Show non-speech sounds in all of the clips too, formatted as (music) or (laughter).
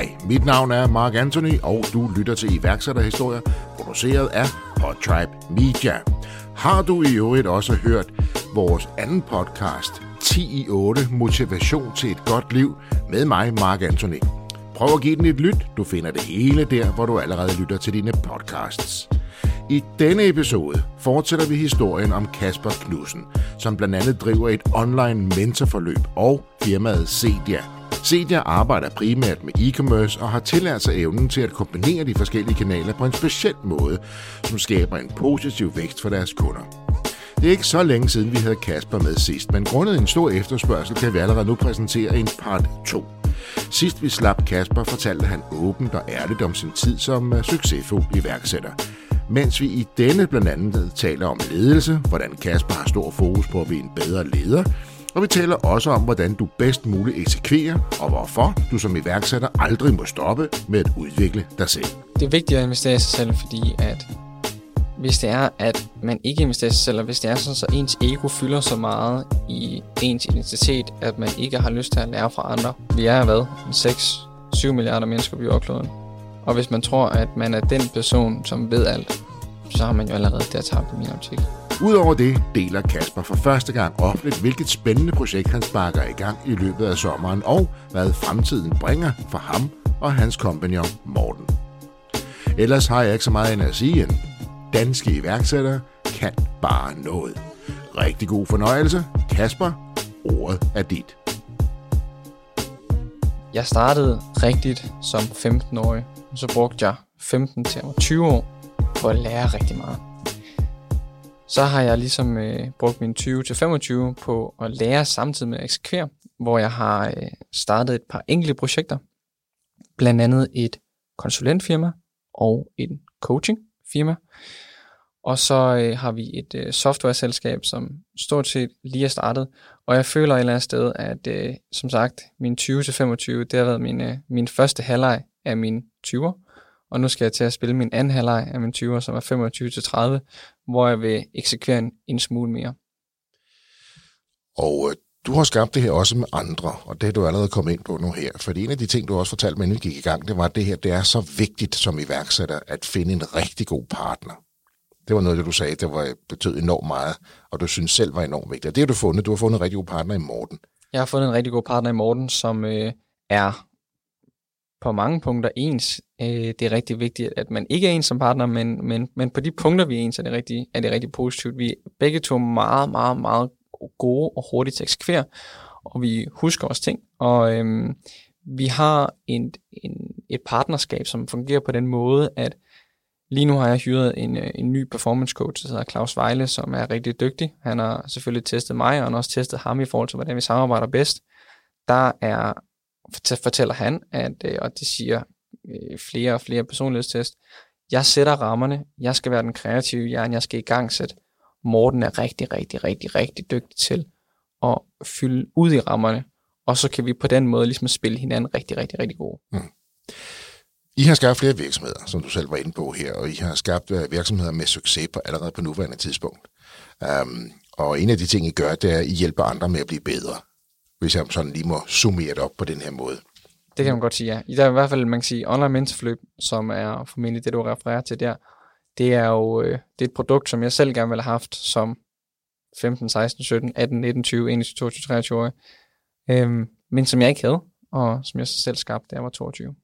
Hej, mit navn er Mark Anthony, og du lytter til iværksætterhistorier, produceret af Podtribe Media. Har du i øvrigt også hørt vores anden podcast, 10 i 8, Motivation til et godt liv, med mig, Mark Anthony. Prøv at give den et lyt. Du finder det hele der, hvor du allerede lytter til dine podcasts. I denne episode fortsætter vi historien om Kasper Knudsen, som blandt andet driver et online mentorforløb og firmaet Cedia. Cedia arbejder primært med e-commerce og har tillært sig evnen til at kombinere de forskellige kanaler på en speciel måde, som skaber en positiv vækst for deres kunder. Det er ikke så længe siden, vi havde Kasper med sidst, men grundet en stor efterspørgsel kan vi allerede nu præsentere en part 2. Sidst vi slap Kasper, fortalte han åbent og ærligt om sin tid som øh, succesfuld iværksætter. Mens vi i denne blandt andet taler om ledelse, hvordan Kasper har stor fokus på at blive en bedre leder, og vi taler også om, hvordan du bedst muligt eksekverer, og hvorfor du som iværksætter aldrig må stoppe med at udvikle dig selv. Det er vigtigt at investere i sig selv, fordi at hvis det er, at man ikke investerer i sig selv, og hvis det er sådan, så ens ego fylder så meget i ens identitet, at man ikke har lyst til at lære fra andre. Vi er hvad? 6-7 milliarder mennesker på jordkloden. Og hvis man tror, at man er den person, som ved alt, så har man jo allerede der tabt i min optik. Udover det deler Kasper for første gang offentligt, hvilket spændende projekt han sparker i gang i løbet af sommeren, og hvad fremtiden bringer for ham og hans kompagnon Morten. Ellers har jeg ikke så meget end at sige end, danske iværksættere kan bare noget. Rigtig god fornøjelse. Kasper, ordet er dit. Jeg startede rigtigt som 15-årig, så brugte jeg 15 til 20 år på at lære rigtig meget. Så har jeg ligesom øh, brugt min 20 til 25 på at lære samtidig med at eksekvere, hvor jeg har øh, startet et par enkelte projekter, blandt andet et konsulentfirma og et coachingfirma. Og så øh, har vi et øh, software-selskab, som stort set lige er startet. Og jeg føler et eller andet sted, at øh, som sagt, min 20-25, det har været min, øh, min første halvleg af min 20'er. Og nu skal jeg til at spille min anden halvleg af min 20'er, som er 25-30, hvor jeg vil eksekvere en, en smule mere. Og øh, du har skabt det her også med andre, og det er du allerede kommet ind på nu her. For en af de ting, du også fortalte mig, inden vi gik i gang, det var, at det her det er så vigtigt som iværksætter at finde en rigtig god partner. Det var noget, det du sagde, det var, betød enormt meget, og du synes selv var enormt vigtigt. Og det har du fundet. Du har fundet en rigtig god partner i Morten. Jeg har fundet en rigtig god partner i Morten, som øh, er på mange punkter ens. Øh, det er rigtig vigtigt, at man ikke er ens som partner, men, men, men på de punkter, vi er ens, er det rigtig, er det rigtig positivt. Vi er begge to meget, meget, meget gode og hurtigt til at eksekvere, og vi husker også ting. Og øhm, vi har en, en, et partnerskab, som fungerer på den måde, at Lige nu har jeg hyret en, øh, en ny performance coach, der hedder Claus Vejle, som er rigtig dygtig. Han har selvfølgelig testet mig, og han har også testet ham i forhold til, hvordan vi samarbejder bedst. Der er, fortæller han, at, øh, og det siger øh, flere og flere personlighedstest, jeg sætter rammerne, jeg skal være den kreative hjerne, jeg skal i gang sætte. Morten er rigtig, rigtig, rigtig, rigtig dygtig til at fylde ud i rammerne, og så kan vi på den måde ligesom spille hinanden rigtig, rigtig, rigtig gode. Mm. I har skabt flere virksomheder, som du selv var inde på her, og I har skabt øh, virksomheder med succes på allerede på nuværende tidspunkt. Um, og en af de ting, I gør, det er, at I hjælper andre med at blive bedre. Hvis jeg sådan lige må summere det op på den her måde. Det kan man godt sige, ja. Der er i hvert fald, man kan sige, online mentorforløb, som er formentlig det, du refererer til der. Det er jo øh, det er et produkt, som jeg selv gerne ville have haft som 15, 16, 17, 18, 19, 20, 21, 22, 23 år. Øhm, men som jeg ikke havde, og som jeg selv skabte, da jeg var 22.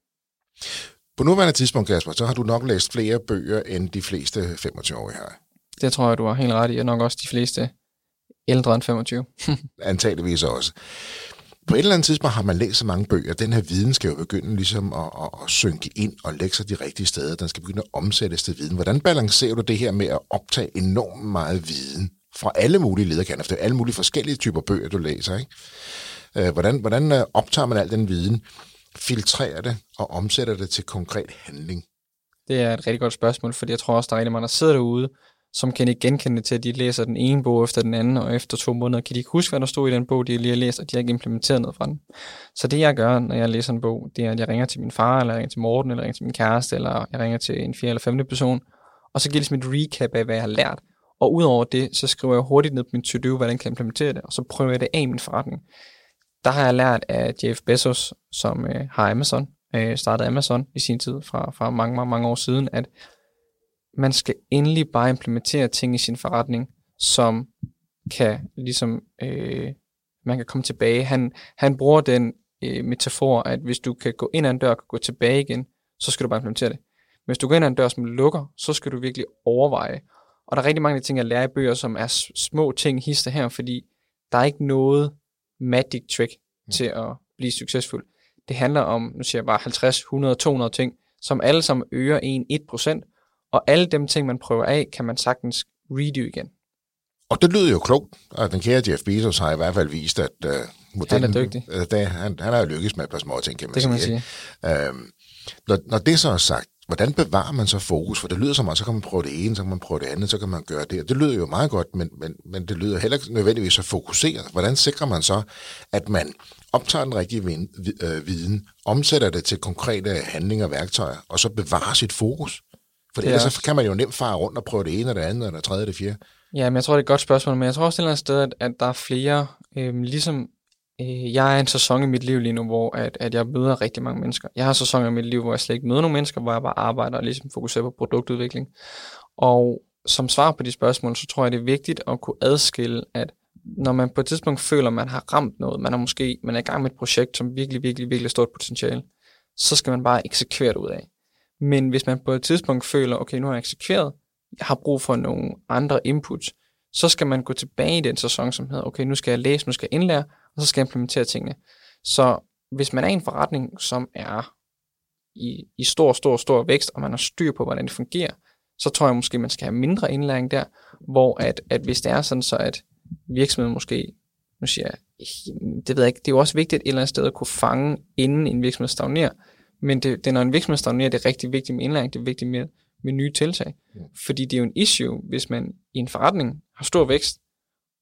På nuværende tidspunkt, Kasper, så har du nok læst flere bøger, end de fleste 25-årige har. Det tror jeg, du har helt ret i, og nok også de fleste ældre end 25. (laughs) Antageligvis også. På et eller andet tidspunkt har man læst så mange bøger, den her viden skal jo begynde ligesom at, at, at synke ind og lægge sig de rigtige steder. Den skal begynde at omsættes til viden. Hvordan balancerer du det her med at optage enormt meget viden fra alle mulige lederkanter? For det er alle mulige forskellige typer bøger, du læser. Ikke? Øh, hvordan, hvordan øh, optager man al den viden? filtrerer det og omsætter det til konkret handling? Det er et rigtig godt spørgsmål, fordi jeg tror også, der er rigtig mange, der sidder derude, som kan ikke genkende til, at de læser den ene bog efter den anden, og efter to måneder kan de ikke huske, hvad der stod i den bog, de lige har læst, og de har ikke implementeret noget fra den. Så det jeg gør, når jeg læser en bog, det er, at jeg ringer til min far, eller jeg ringer til Morten, eller jeg ringer til min kæreste, eller jeg ringer til en fjerde eller femte person, og så giver det ligesom et recap af, hvad jeg har lært. Og udover det, så skriver jeg hurtigt ned på min to-do, hvordan jeg kan implementere det, og så prøver jeg det af i min forretning der har jeg lært af Jeff Bezos, som øh, har Amazon, øh, startede Amazon i sin tid, fra, fra mange, mange, mange år siden, at man skal endelig bare implementere ting i sin forretning, som kan ligesom, øh, man kan komme tilbage. Han, han bruger den øh, metafor, at hvis du kan gå ind ad en dør og gå tilbage igen, så skal du bare implementere det. Hvis du går ind ad en dør, som lukker, så skal du virkelig overveje. Og der er rigtig mange ting, jeg lærer i bøger, som er små ting hister her, fordi der er ikke noget magic trick mm. til at blive succesfuld. Det handler om, nu siger jeg bare 50, 100, 200 ting, som alle sammen øger en 1%, og alle dem ting, man prøver af, kan man sagtens redo igen. Og det lyder jo klogt, og den kære Jeff Bezos har i hvert fald vist, at uh, modellen, han er dygtig. Uh, det, han, han har jo lykkes med et par små ting, kan man det sige. kan man sige. Uh, når, når det så er sagt, hvordan bevarer man så fokus? For det lyder som, at så kan man prøve det ene, så kan man prøve det andet, så kan man gøre det. Det lyder jo meget godt, men, men, men det lyder heller ikke nødvendigvis så fokuseret. Hvordan sikrer man så, at man optager den rigtige øh, viden, omsætter det til konkrete handlinger og værktøjer, og så bevarer sit fokus? For ellers så kan man jo nemt fare rundt og prøve det ene, og det andet, og det tredje, og det fjerde. Ja, men jeg tror, det er et godt spørgsmål, men jeg tror også et eller andet sted, at, at der er flere, øh, ligesom øh, jeg er en sæson i mit liv lige nu, hvor at, at jeg møder rigtig mange mennesker. Jeg har sæsoner i mit liv, hvor jeg slet ikke møder nogen mennesker, hvor jeg bare arbejder og ligesom fokuserer på produktudvikling. Og som svar på de spørgsmål, så tror jeg, det er vigtigt at kunne adskille, at når man på et tidspunkt føler, at man har ramt noget, man er måske man er i gang med et projekt, som virkelig, virkelig, virkelig stort potentiale, så skal man bare eksekvere det ud af. Men hvis man på et tidspunkt føler, okay, nu har jeg eksekveret, jeg har brug for nogle andre inputs, så skal man gå tilbage i den sæson, som hedder, okay, nu skal jeg læse, nu skal jeg indlære, og så skal jeg implementere tingene. Så hvis man er i en forretning, som er i, i stor, stor, stor vækst, og man har styr på, hvordan det fungerer, så tror jeg måske, man skal have mindre indlæring der, hvor at, at hvis det er sådan, så at virksomheden måske, nu siger jeg, det ved jeg ikke, det er jo også vigtigt et eller andet sted at kunne fange, inden en virksomhed stagnerer, men det, det, når en virksomhed stagnerer, det er rigtig vigtigt med indlæring, det er vigtigt med, med nye tiltag. Ja. Fordi det er jo en issue, hvis man i en forretning har stor vækst,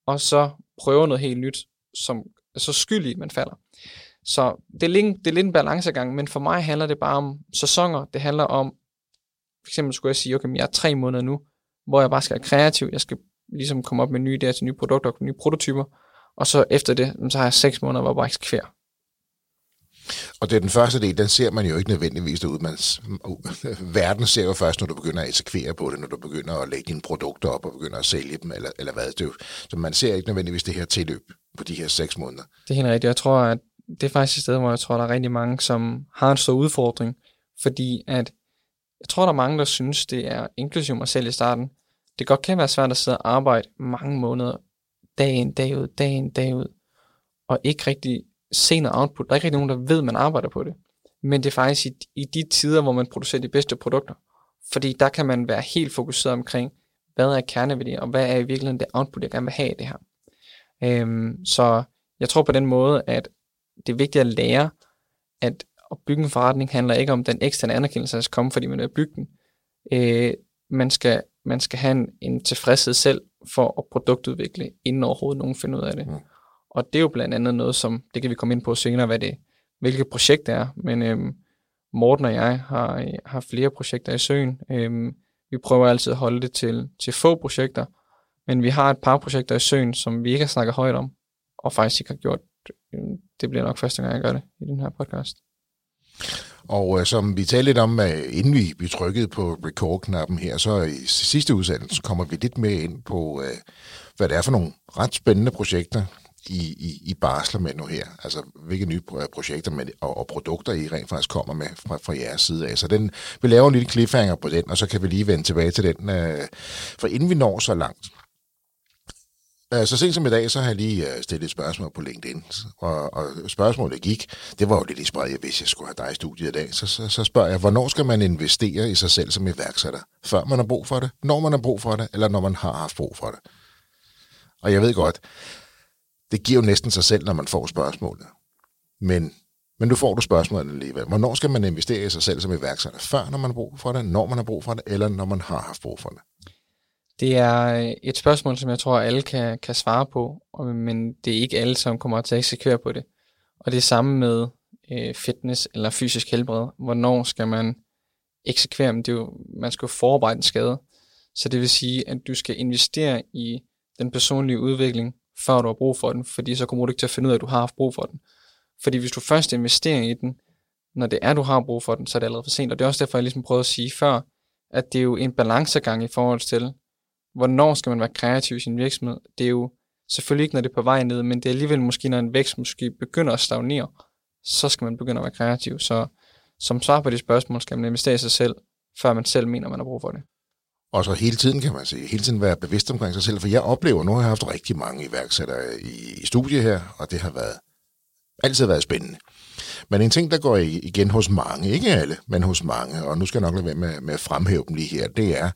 og så prøver noget helt nyt, som er så skyldig, man falder. Så det er, lidt, det er lidt en balancegang, men for mig handler det bare om sæsoner. Det handler om, for eksempel skulle jeg sige, okay, jeg er tre måneder nu, hvor jeg bare skal være kreativ. Jeg skal ligesom komme op med nye idéer til nye produkter og nye prototyper. Og så efter det, så har jeg seks måneder, hvor jeg bare eksekverer. Og det er den første del, den ser man jo ikke nødvendigvis derude. Man, (laughs) verden ser jo først, når du begynder at eksekvere på det, når du begynder at lægge dine produkter op og begynder at sælge dem, eller, eller hvad det er. Så man ser ikke nødvendigvis det her tilløb på de her seks måneder. Det er helt rigtigt. Jeg tror, at det er faktisk et sted, hvor jeg tror, der er rigtig mange, som har en stor udfordring, fordi at jeg tror, der er mange, der synes, det er inklusive mig selv i starten. Det godt kan være svært at sidde og arbejde mange måneder, dag ind, dag ud, dag ind, dag ud, og ikke rigtig se noget output. Der er ikke rigtig nogen, der ved, at man arbejder på det. Men det er faktisk i, i de tider, hvor man producerer de bedste produkter. Fordi der kan man være helt fokuseret omkring, hvad er kerneværdier, og hvad er i virkeligheden det output, jeg gerne vil have i det her. Øhm, så jeg tror på den måde, at det er vigtigt at lære, at at bygge en forretning handler ikke om den eksterne anerkendelse, der skal komme, fordi man er bygge den. Øh, man, skal, man skal have en, en tilfredshed selv for at produktudvikle, inden overhovedet nogen finder ud af det. Mm. Og det er jo blandt andet noget, som, det kan vi komme ind på senere, hvad det, hvilket projekt det er. Men øhm, Morten og jeg har, har flere projekter i søen. Øhm, vi prøver altid at holde det til, til få projekter, men vi har et par projekter i søen, som vi ikke har snakket højt om, og faktisk ikke har gjort. Øhm, det bliver nok første gang, jeg gør det i den her podcast. Og øh, som vi talte lidt om, øh, inden vi, vi trykkede på record-knappen her, så i sidste udsendelse kommer vi lidt mere ind på, øh, hvad det er for nogle ret spændende projekter, i, i, i barsler med nu her? Altså, hvilke nye projekter med, og, og produkter I rent faktisk kommer med fra, fra jeres side af? Så den, vi laver en lille cliffhanger på den, og så kan vi lige vende tilbage til den. Øh, for inden vi når så langt, øh, så sent som i dag, så har jeg lige øh, stillet et spørgsmål på LinkedIn, og, og spørgsmålet gik, det var jo lidt inspireret, hvis jeg skulle have dig i studiet i dag, så, så, så spørger jeg, hvornår skal man investere i sig selv som iværksætter? Før man har brug for det, når man har brug for det, eller når man har haft brug for det? Og jeg ved godt, det giver jo næsten sig selv, når man får spørgsmålet. Men, men nu får du spørgsmålet alligevel. Hvornår skal man investere i sig selv som iværksætter? Før, når man har brug for det, når man har brug for det, eller når man har haft brug for det? Det er øh, et spørgsmål, som jeg tror, alle kan, kan svare på, men det er ikke alle, som kommer til at eksekvere på det. Og det er samme med øh, fitness eller fysisk helbred. Hvornår skal man eksekvere? Men det er jo, man skal jo forarbejde en skade. Så det vil sige, at du skal investere i den personlige udvikling før du har brug for den, fordi så kommer du ikke til at finde ud af, at du har haft brug for den. Fordi hvis du først investerer i den, når det er, du har brug for den, så er det allerede for sent. Og det er også derfor, jeg ligesom prøvede at sige før, at det er jo en balancegang i forhold til, hvornår skal man være kreativ i sin virksomhed. Det er jo selvfølgelig ikke, når det er på vej ned, men det er alligevel måske, når en vækst måske begynder at stagnere, så skal man begynde at være kreativ. Så som svar på de spørgsmål, skal man investere i sig selv, før man selv mener, man har brug for det. Og så hele tiden, kan man sige, hele tiden være bevidst omkring sig selv, for jeg oplever, nu har jeg haft rigtig mange iværksættere i, i studiet her, og det har været altid været spændende. Men en ting, der går igen hos mange, ikke alle, men hos mange, og nu skal jeg nok lade være med, med at fremhæve dem lige her, det er,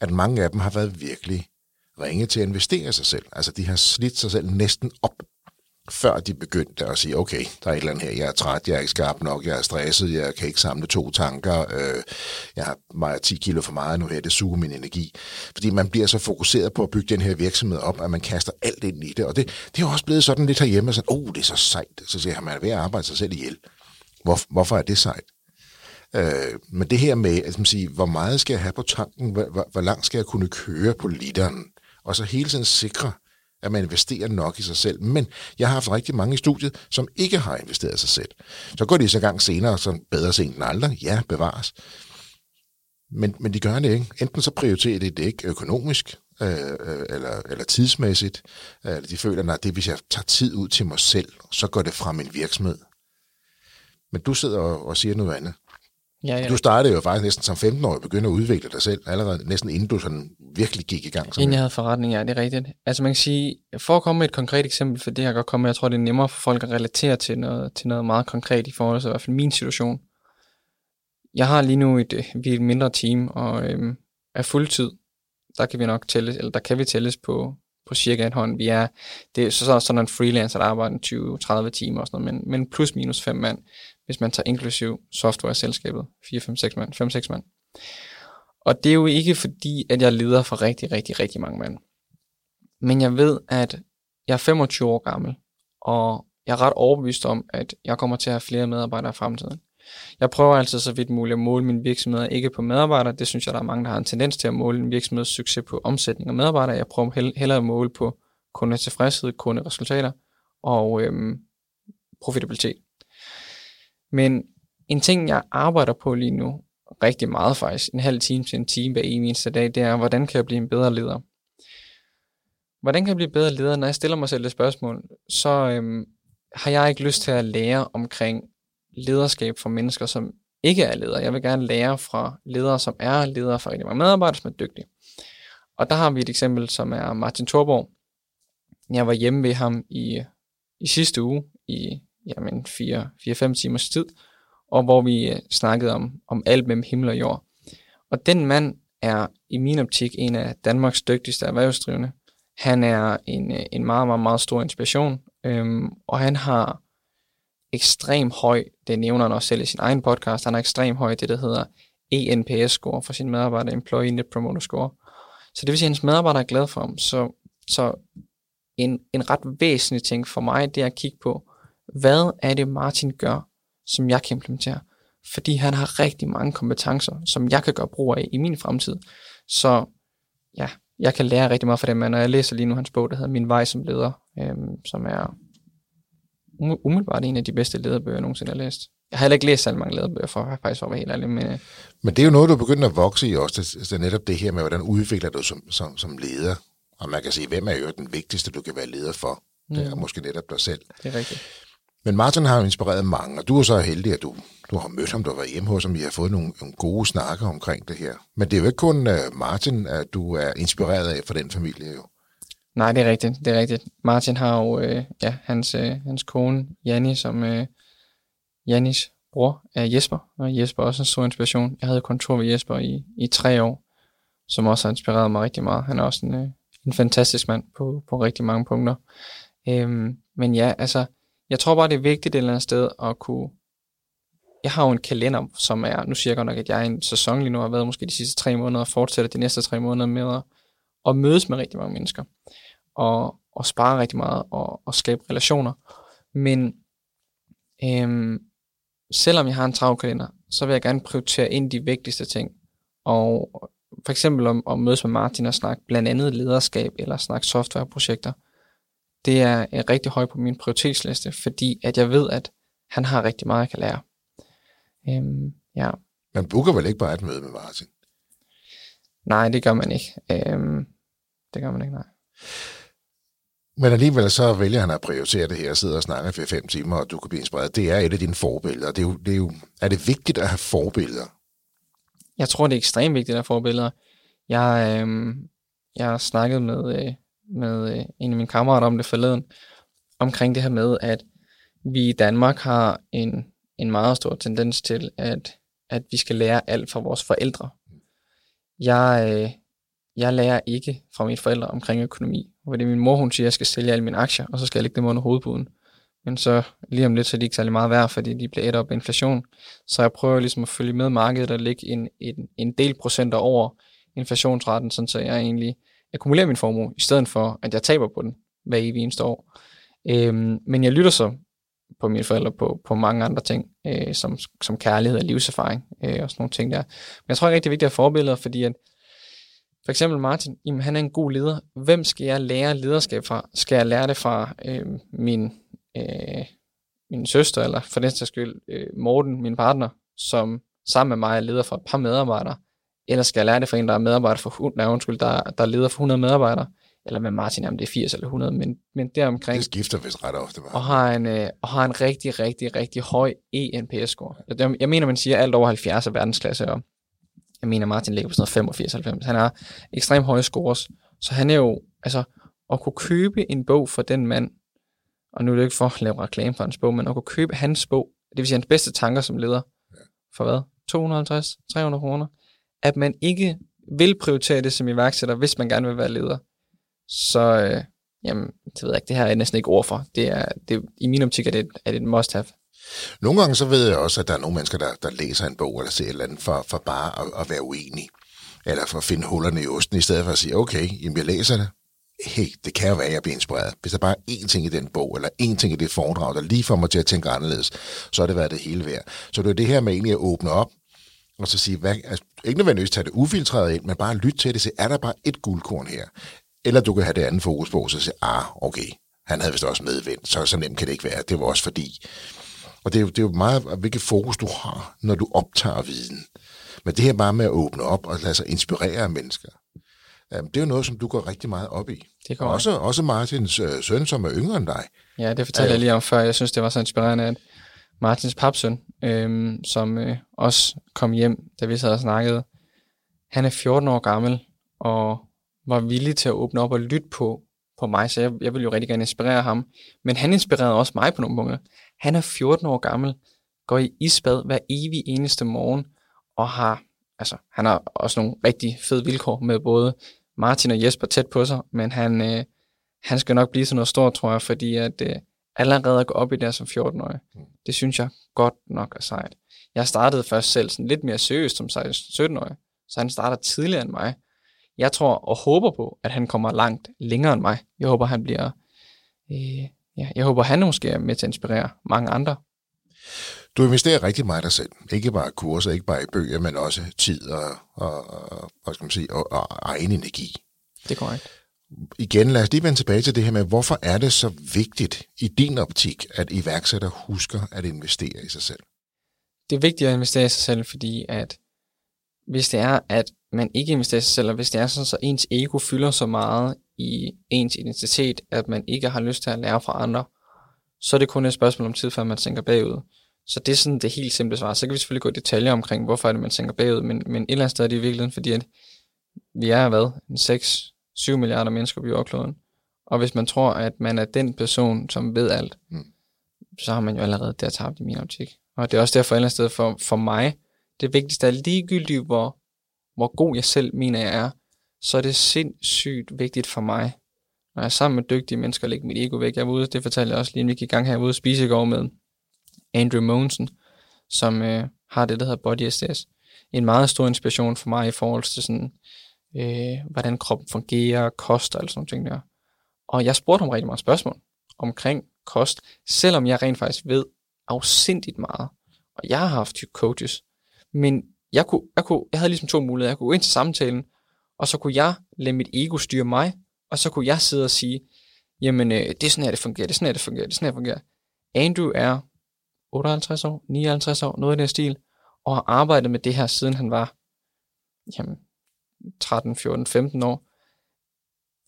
at mange af dem har været virkelig ringe til at investere i sig selv. Altså, de har slidt sig selv næsten op før de begyndte at sige, okay, der er et eller andet her, jeg er træt, jeg er ikke skarp nok, jeg er stresset, jeg kan ikke samle to tanker, øh, jeg har meget 10 kilo for meget nu her, det suger min energi. Fordi man bliver så fokuseret på at bygge den her virksomhed op, at man kaster alt ind i det, og det, det er også blevet sådan lidt herhjemme, sådan, oh, det er så sejt, så siger jeg, man er ved at arbejde sig selv ihjel. Hvor, hvorfor er det sejt? Øh, men det her med, at man siger, hvor meget skal jeg have på tanken, hvor, hvor, hvor langt skal jeg kunne køre på literen, og så hele tiden sikre, at man investerer nok i sig selv. Men jeg har haft rigtig mange i studiet, som ikke har investeret i sig selv. Så går de så gang senere, så bedre sent end aldrig. Ja, bevares. Men, men de gør det ikke. Enten så prioriterer de det ikke økonomisk, øh, øh eller, eller tidsmæssigt. Øh, eller de føler, at det hvis jeg tager tid ud til mig selv, så går det fra min virksomhed. Men du sidder og, og siger noget andet. Ja, ja. Du startede jo faktisk næsten som 15-årig og begyndte at udvikle dig selv, allerede næsten inden du sådan virkelig gik i gang. Inden jeg havde forretning, ja, det er rigtigt. Altså man kan sige, for at komme med et konkret eksempel, for det her godt komme jeg tror, det er nemmere for folk at relatere til noget, til noget meget konkret i forhold til i hvert fald min situation. Jeg har lige nu et, vi er et mindre team, og øhm, er fuldtid, der kan vi nok tælles, eller der kan vi tælles på, på cirka en hånd. Vi er, det er så, så sådan en freelancer, der arbejder 20-30 timer og sådan noget, men, men plus minus fem mand hvis man tager inklusiv software-selskabet, 4, 5, 6 mand, 5, 6 mand. Og det er jo ikke fordi, at jeg leder for rigtig, rigtig, rigtig mange mand. Men jeg ved, at jeg er 25 år gammel, og jeg er ret overbevist om, at jeg kommer til at have flere medarbejdere i fremtiden. Jeg prøver altid så vidt muligt at måle min virksomhed ikke på medarbejdere. Det synes jeg, der er mange, der har en tendens til at måle en virksomheds succes på omsætning og medarbejdere. Jeg prøver hellere at måle på kundetilfredshed, kunderesultater og øhm, profitabilitet. Men en ting, jeg arbejder på lige nu, rigtig meget faktisk, en halv time til en time hver eneste dag, det er, hvordan kan jeg blive en bedre leder? Hvordan kan jeg blive bedre leder? Når jeg stiller mig selv det spørgsmål, så øhm, har jeg ikke lyst til at lære omkring lederskab for mennesker, som ikke er ledere. Jeg vil gerne lære fra ledere, som er ledere for rigtig mange medarbejdere, som er dygtige. Og der har vi et eksempel, som er Martin Thorborg. Jeg var hjemme ved ham i, i sidste uge i jamen 4-5 timers tid, og hvor vi øh, snakkede om, om alt mellem himmel og jord. Og den mand er i min optik en af Danmarks dygtigste erhvervsdrivende. Han er en, øh, en meget, meget, meget stor inspiration, øhm, og han har ekstrem høj, det nævner han også selv i sin egen podcast, han har ekstrem høj det, der hedder ENPS-score for sine medarbejdere, Employee Net Promoter Score. Så det vil sige, at hans medarbejdere er glade for ham. Så, så en, en ret væsentlig ting for mig, det er at kigge på, hvad er det Martin gør, som jeg kan implementere? Fordi han har rigtig mange kompetencer, som jeg kan gøre brug af i min fremtid. Så ja, jeg kan lære rigtig meget fra dem, og jeg læser lige nu hans bog, der hedder Min vej som leder, øhm, som er umiddelbart en af de bedste lederbøger, jeg nogensinde har læst. Jeg har heller ikke læst så mange lederbøger, for faktisk for at være helt ærlig. Men, øh, men det er jo noget, du begynder at vokse i også, det, det er netop det her med, hvordan udvikler du som, som, som leder. Og man kan sige, hvem er jo den vigtigste, du kan være leder for? Det er mm. måske netop dig selv. Det er rigtigt. Men Martin har jo inspireret mange, og du er så heldig, at du, du har mødt ham, du har været hjemme hos ham, vi har fået nogle, nogle gode snakker omkring det her. Men det er jo ikke kun uh, Martin, at du er inspireret af for den familie jo. Nej, det er rigtigt, det er rigtigt. Martin har jo, øh, ja, hans, øh, hans kone, Janni, som øh, Jannis bror er Jesper, og Jesper er også en stor inspiration. Jeg havde kontor ved Jesper i, i tre år, som også har inspireret mig rigtig meget. Han er også en, øh, en fantastisk mand på, på rigtig mange punkter. Øhm, men ja, altså, jeg tror bare, det er vigtigt et eller andet sted at kunne... Jeg har jo en kalender, som er... Nu siger jeg godt nok, at jeg er en sæson lige nu, har været måske de sidste tre måneder, og fortsætter de næste tre måneder med at, at mødes med rigtig mange mennesker. Og, og spare rigtig meget, og, og skabe relationer. Men øhm, selvom jeg har en travl kalender, så vil jeg gerne prioritere ind de vigtigste ting. Og for eksempel om, at mødes med Martin og snakke blandt andet lederskab, eller snakke softwareprojekter det er rigtig højt på min prioritetsliste, fordi at jeg ved, at han har rigtig meget, jeg kan lære. Øhm, ja. Man booker vel ikke bare et møde med Martin? Nej, det gør man ikke. Øhm, det gør man ikke, nej. Men alligevel så vælger han at prioritere det her og sidder og snakker for fem timer, og du kan blive inspireret. Det er et af dine forbilleder. Det er, jo, det er, jo, er det vigtigt at have forbilleder? Jeg tror, det er ekstremt vigtigt at have forbilleder. Jeg, øhm, jeg har snakket med, øh, med øh, en af mine kammerater om det forleden, omkring det her med, at vi i Danmark har en, en meget stor tendens til, at, at vi skal lære alt fra vores forældre. Jeg, øh, jeg lærer ikke fra mine forældre omkring økonomi. Fordi min mor, hun siger, at jeg skal sælge alle mine aktier, og så skal jeg lægge dem under hovedpuden. Men så lige om lidt, så er de ikke særlig meget værd, fordi de bliver et op af inflation. Så jeg prøver ligesom at følge med markedet og lægge en, en, en del procenter over inflationsraten, sådan så jeg egentlig akkumulerer min formue, i stedet for, at jeg taber på den hver evig eneste år. Øhm, men jeg lytter så på mine forældre på, på mange andre ting, øh, som, som kærlighed og livserfaring øh, og sådan nogle ting der. Men jeg tror, det er rigtig vigtigt at have forbilleder, fordi at for eksempel Martin, jamen, han er en god leder. Hvem skal jeg lære lederskab fra? Skal jeg lære det fra øh, min, øh, min søster, eller for den sags skyld øh, Morten, min partner, som sammen med mig er leder for et par medarbejdere? Eller skal jeg lære det fra en, der er medarbejder for, nej, undskyld, der, der er leder for 100 medarbejdere? Eller med Martin, jamen det er 80 eller 100, men, men deromkring. Det skifter vist ret ofte. Bare. Og har, en, øh, og har en rigtig, rigtig, rigtig høj ENPS-score. Jeg, jeg mener, man siger, alt over 70 er verdensklasse, og jeg mener, Martin ligger på sådan noget 85-90. Han har ekstremt høje scores, så han er jo, altså, at kunne købe en bog for den mand, og nu er det ikke for at lave reklame for hans bog, men at kunne købe hans bog, det vil sige hans bedste tanker som leder, for hvad? 250-300 kroner. At man ikke vil prioritere det som iværksætter, hvis man gerne vil være leder, så øh, jamen, det ved jeg ikke, det her er næsten ikke ord for. Det er, det, I min optik er det, er det et must-have. Nogle gange så ved jeg også, at der er nogle mennesker, der, der læser en bog eller ser et eller andet for, for bare at, at være uenig. Eller for at finde hullerne i osten, i stedet for at sige, okay, jamen jeg læser det. Hey, det kan jo være, at jeg bliver inspireret. Hvis der bare er én ting i den bog, eller én ting i det foredrag, der lige får mig til at tænke anderledes, så er det været det hele værd. Så det er det her med egentlig at åbne op, og så sige, hvad, altså, ikke nødvendigvis tage det ufiltreret ind, men bare lytte til det, se, er der bare et guldkorn her? Eller du kan have det andet fokus på, så sige, ah, okay, han havde vist også medvind, så, så nemt kan det ikke være. Det var også fordi, og det er, jo, det er jo meget, hvilket fokus du har, når du optager viden. Men det her bare med at åbne op og lade sig inspirere af mennesker, det er jo noget, som du går rigtig meget op i. Det går også, også Martins øh, søn, som er yngre end dig. Ja, det fortalte jeg lige om før. Jeg synes, det var så inspirerende, at Martins papsøn, øh, som øh, også kom hjem, da vi sad og snakkede, han er 14 år gammel, og var villig til at åbne op og lytte på, på mig, så jeg, jeg ville jo rigtig gerne inspirere ham. Men han inspirerede også mig på nogle punkter. Han er 14 år gammel, går i isbad hver evig eneste morgen, og har, altså, han har også nogle rigtig fede vilkår med både Martin og Jesper tæt på sig, men han, øh, han skal nok blive sådan noget stort, tror jeg, fordi at øh, allerede gå op i det som 14-årig, mm. det synes jeg godt nok er sejt. Jeg startede først selv sådan lidt mere seriøst som 17-årig, så han starter tidligere end mig. Jeg tror og håber på, at han kommer langt længere end mig. Jeg håber, han bliver øh, ja, jeg håber, han måske er med til at inspirere mange andre. Du investerer rigtig meget dig selv. Ikke bare kurser, ikke bare i bøger, men også tid og, og, og, skal man sige, og, og egen energi. Det er korrekt. Igen, lad os lige vende tilbage til det her med, hvorfor er det så vigtigt i din optik, at iværksætter husker at investere i sig selv? Det er vigtigt at investere i sig selv, fordi at hvis det er, at man ikke investerer i sig selv, og hvis det er sådan, så ens ego fylder så meget i ens identitet, at man ikke har lyst til at lære fra andre, så er det kun et spørgsmål om tid, før man tænker bagud. Så det er sådan det helt simple svar. Så kan vi selvfølgelig gå i detaljer omkring, hvorfor er det, man tænker bagud, men, men et eller andet sted er det i virkeligheden, fordi at vi er, hvad, 6-7 milliarder mennesker på jordkloden. Og hvis man tror, at man er den person, som ved alt, mm. så har man jo allerede der tabt i min optik. Og det er også derfor et eller sted for, for mig, det vigtigste er ligegyldigt, hvor, hvor god jeg selv mener, jeg er, så er det sindssygt vigtigt for mig, når jeg er sammen med dygtige mennesker, at lægge mit ego væk. Jeg var ude, det fortalte jeg også lige, inden vi gik i gang her, jeg var ude at spise i går med Andrew Mogensen, som øh, har det, der hedder Body SDS. En meget stor inspiration for mig i forhold til sådan, øh, hvordan kroppen fungerer, kost og sådan nogle ting der. Og jeg spurgte ham rigtig mange spørgsmål omkring kost, selvom jeg rent faktisk ved afsindigt meget. Og jeg har haft coaches, men jeg, kunne, jeg, kunne, jeg havde ligesom to muligheder. Jeg kunne gå ind til samtalen, og så kunne jeg lade mit ego styre mig, og så kunne jeg sidde og sige, jamen, øh, det er sådan her, det fungerer, det er sådan her, det fungerer, det er sådan her, det fungerer. Andrew er 58 år, 59 år, noget i den stil, og har arbejdet med det her, siden han var jamen, 13, 14, 15 år.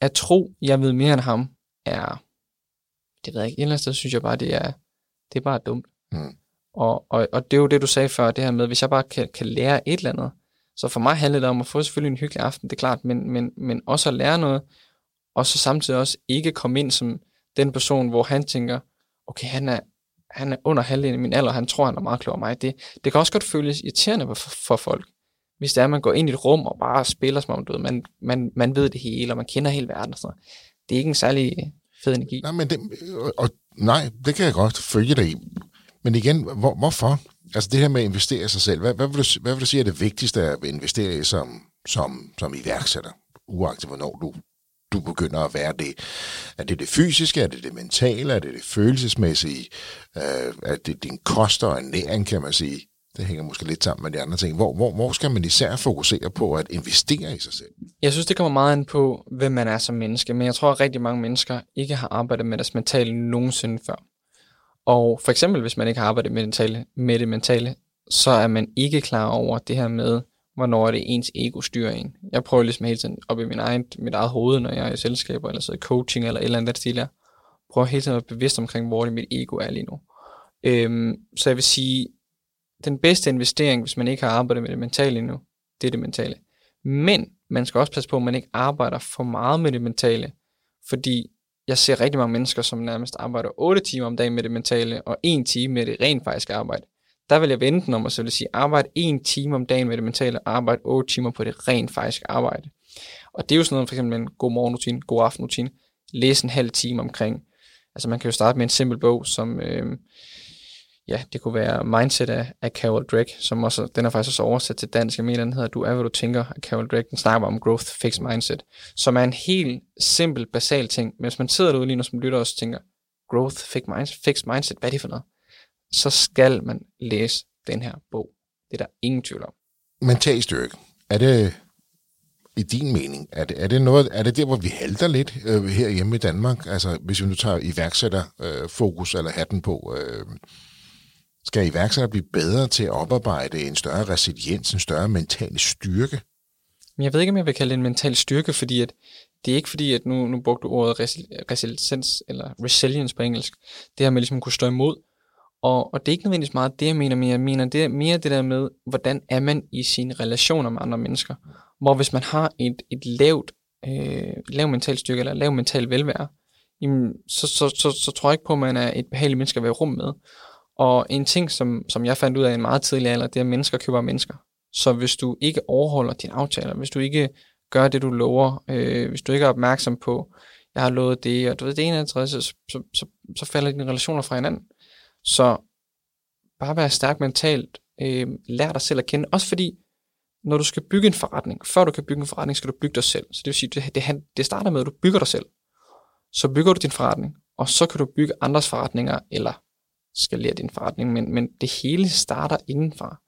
At tro, jeg ved mere end ham, er, det ved jeg ikke, et eller andet sted synes jeg bare, det er, det er bare dumt. Mm. Og, og, og det er jo det, du sagde før, det her med, hvis jeg bare kan, kan lære et eller andet, så for mig handler det om at få selvfølgelig en hyggelig aften, det er klart, men, men, men også at lære noget, og så samtidig også ikke komme ind som den person, hvor han tænker, okay, han er, han er under halvdelen af min alder, han tror, han er meget klogere end mig. Det, det kan også godt føles irriterende for, for folk, hvis det er, at man går ind i et rum og bare spiller som om, du ved, man, man, man ved det hele, og man kender hele verden og sådan noget. Det er ikke en særlig fed energi. Nej, men det, og, nej, det kan jeg godt følge dig i. Men igen, hvor, hvorfor? Altså det her med at investere i sig selv, hvad, hvad, vil, du, hvad vil du sige er det vigtigste at investere i som, som, som iværksætter, uagtet hvornår du, du begynder at være det? Er det det fysiske, er det det mentale, er det det følelsesmæssige, øh, er det din kost og ernæring, kan man sige? Det hænger måske lidt sammen med de andre ting. Hvor, hvor, hvor skal man især fokusere på at investere i sig selv? Jeg synes, det kommer meget an på, hvem man er som menneske, men jeg tror, at rigtig mange mennesker ikke har arbejdet med deres mentale nogensinde før. Og for eksempel, hvis man ikke har arbejdet med, mentale, med det mentale, så er man ikke klar over det her med, hvornår er det ens ego styrer en. Jeg prøver ligesom hele tiden op i min egen, mit eget hoved, når jeg er i selskaber, eller så i coaching, eller et eller andet stil, jeg prøver hele tiden at være bevidst omkring, hvor det mit ego er lige nu. Øhm, så jeg vil sige, den bedste investering, hvis man ikke har arbejdet med det mentale endnu, det er det mentale. Men man skal også passe på, at man ikke arbejder for meget med det mentale, fordi jeg ser rigtig mange mennesker, som nærmest arbejder 8 timer om dagen med det mentale, og 1 time med det rent faktisk arbejde. Der vil jeg vente om, og så vil sige, arbejde 1 time om dagen med det mentale, og arbejde 8 timer på det rent faktisk arbejde. Og det er jo sådan noget, for eksempel en god morgenrutine, god aftenrutine, læse en halv time omkring. Altså man kan jo starte med en simpel bog, som øh, ja, det kunne være Mindset af, af Carol Dweck, som også, den er faktisk også oversat til dansk. Jeg mener, den hedder Du er, hvad du tænker af Carol Dweck. Den snakker om Growth Fixed Mindset, som er en helt simpel, basal ting. Men hvis man sidder derude lige nu som lytter og tænker, Growth Fixed Mindset, hvad er det for noget? Så skal man læse den her bog. Det er der ingen tvivl om. Mental styrke. Er det i din mening, er det, er det, noget, er det der, hvor vi halter lidt øh, her hjemme i Danmark? Altså, hvis vi nu tager iværksætter øh, fokus eller hatten på, øh, skal iværksætter blive bedre til at oparbejde en større resiliens, en større mental styrke? Men jeg ved ikke, om jeg vil kalde det en mental styrke, fordi at det er ikke fordi, at nu, nu brugte du ordet resiliens, eller resilience på engelsk, det her med ligesom at kunne stå imod. Og, og det er ikke nødvendigvis meget det, jeg mener, men jeg mener det er mere det der med, hvordan er man i sine relationer med andre mennesker. Hvor hvis man har et, et lavt, øh, lav mental styrke, eller lav mental velvære, jamen, så, så, så, så tror jeg ikke på, at man er et behageligt menneske at være rum med. Og en ting, som, som jeg fandt ud af i en meget tidlig alder, det er, at mennesker køber mennesker. Så hvis du ikke overholder dine aftaler, hvis du ikke gør det, du lover, øh, hvis du ikke er opmærksom på, jeg har lovet det, og du ved, det ene er tredje, så, så, så, så falder dine relationer fra hinanden. Så bare vær stærk mentalt, øh, lær dig selv at kende, også fordi, når du skal bygge en forretning, før du kan bygge en forretning, skal du bygge dig selv. Så det vil sige, det, det, det starter med, at du bygger dig selv. Så bygger du din forretning, og så kan du bygge andres forretninger, eller skalere din forretning, men, men det hele starter indenfra.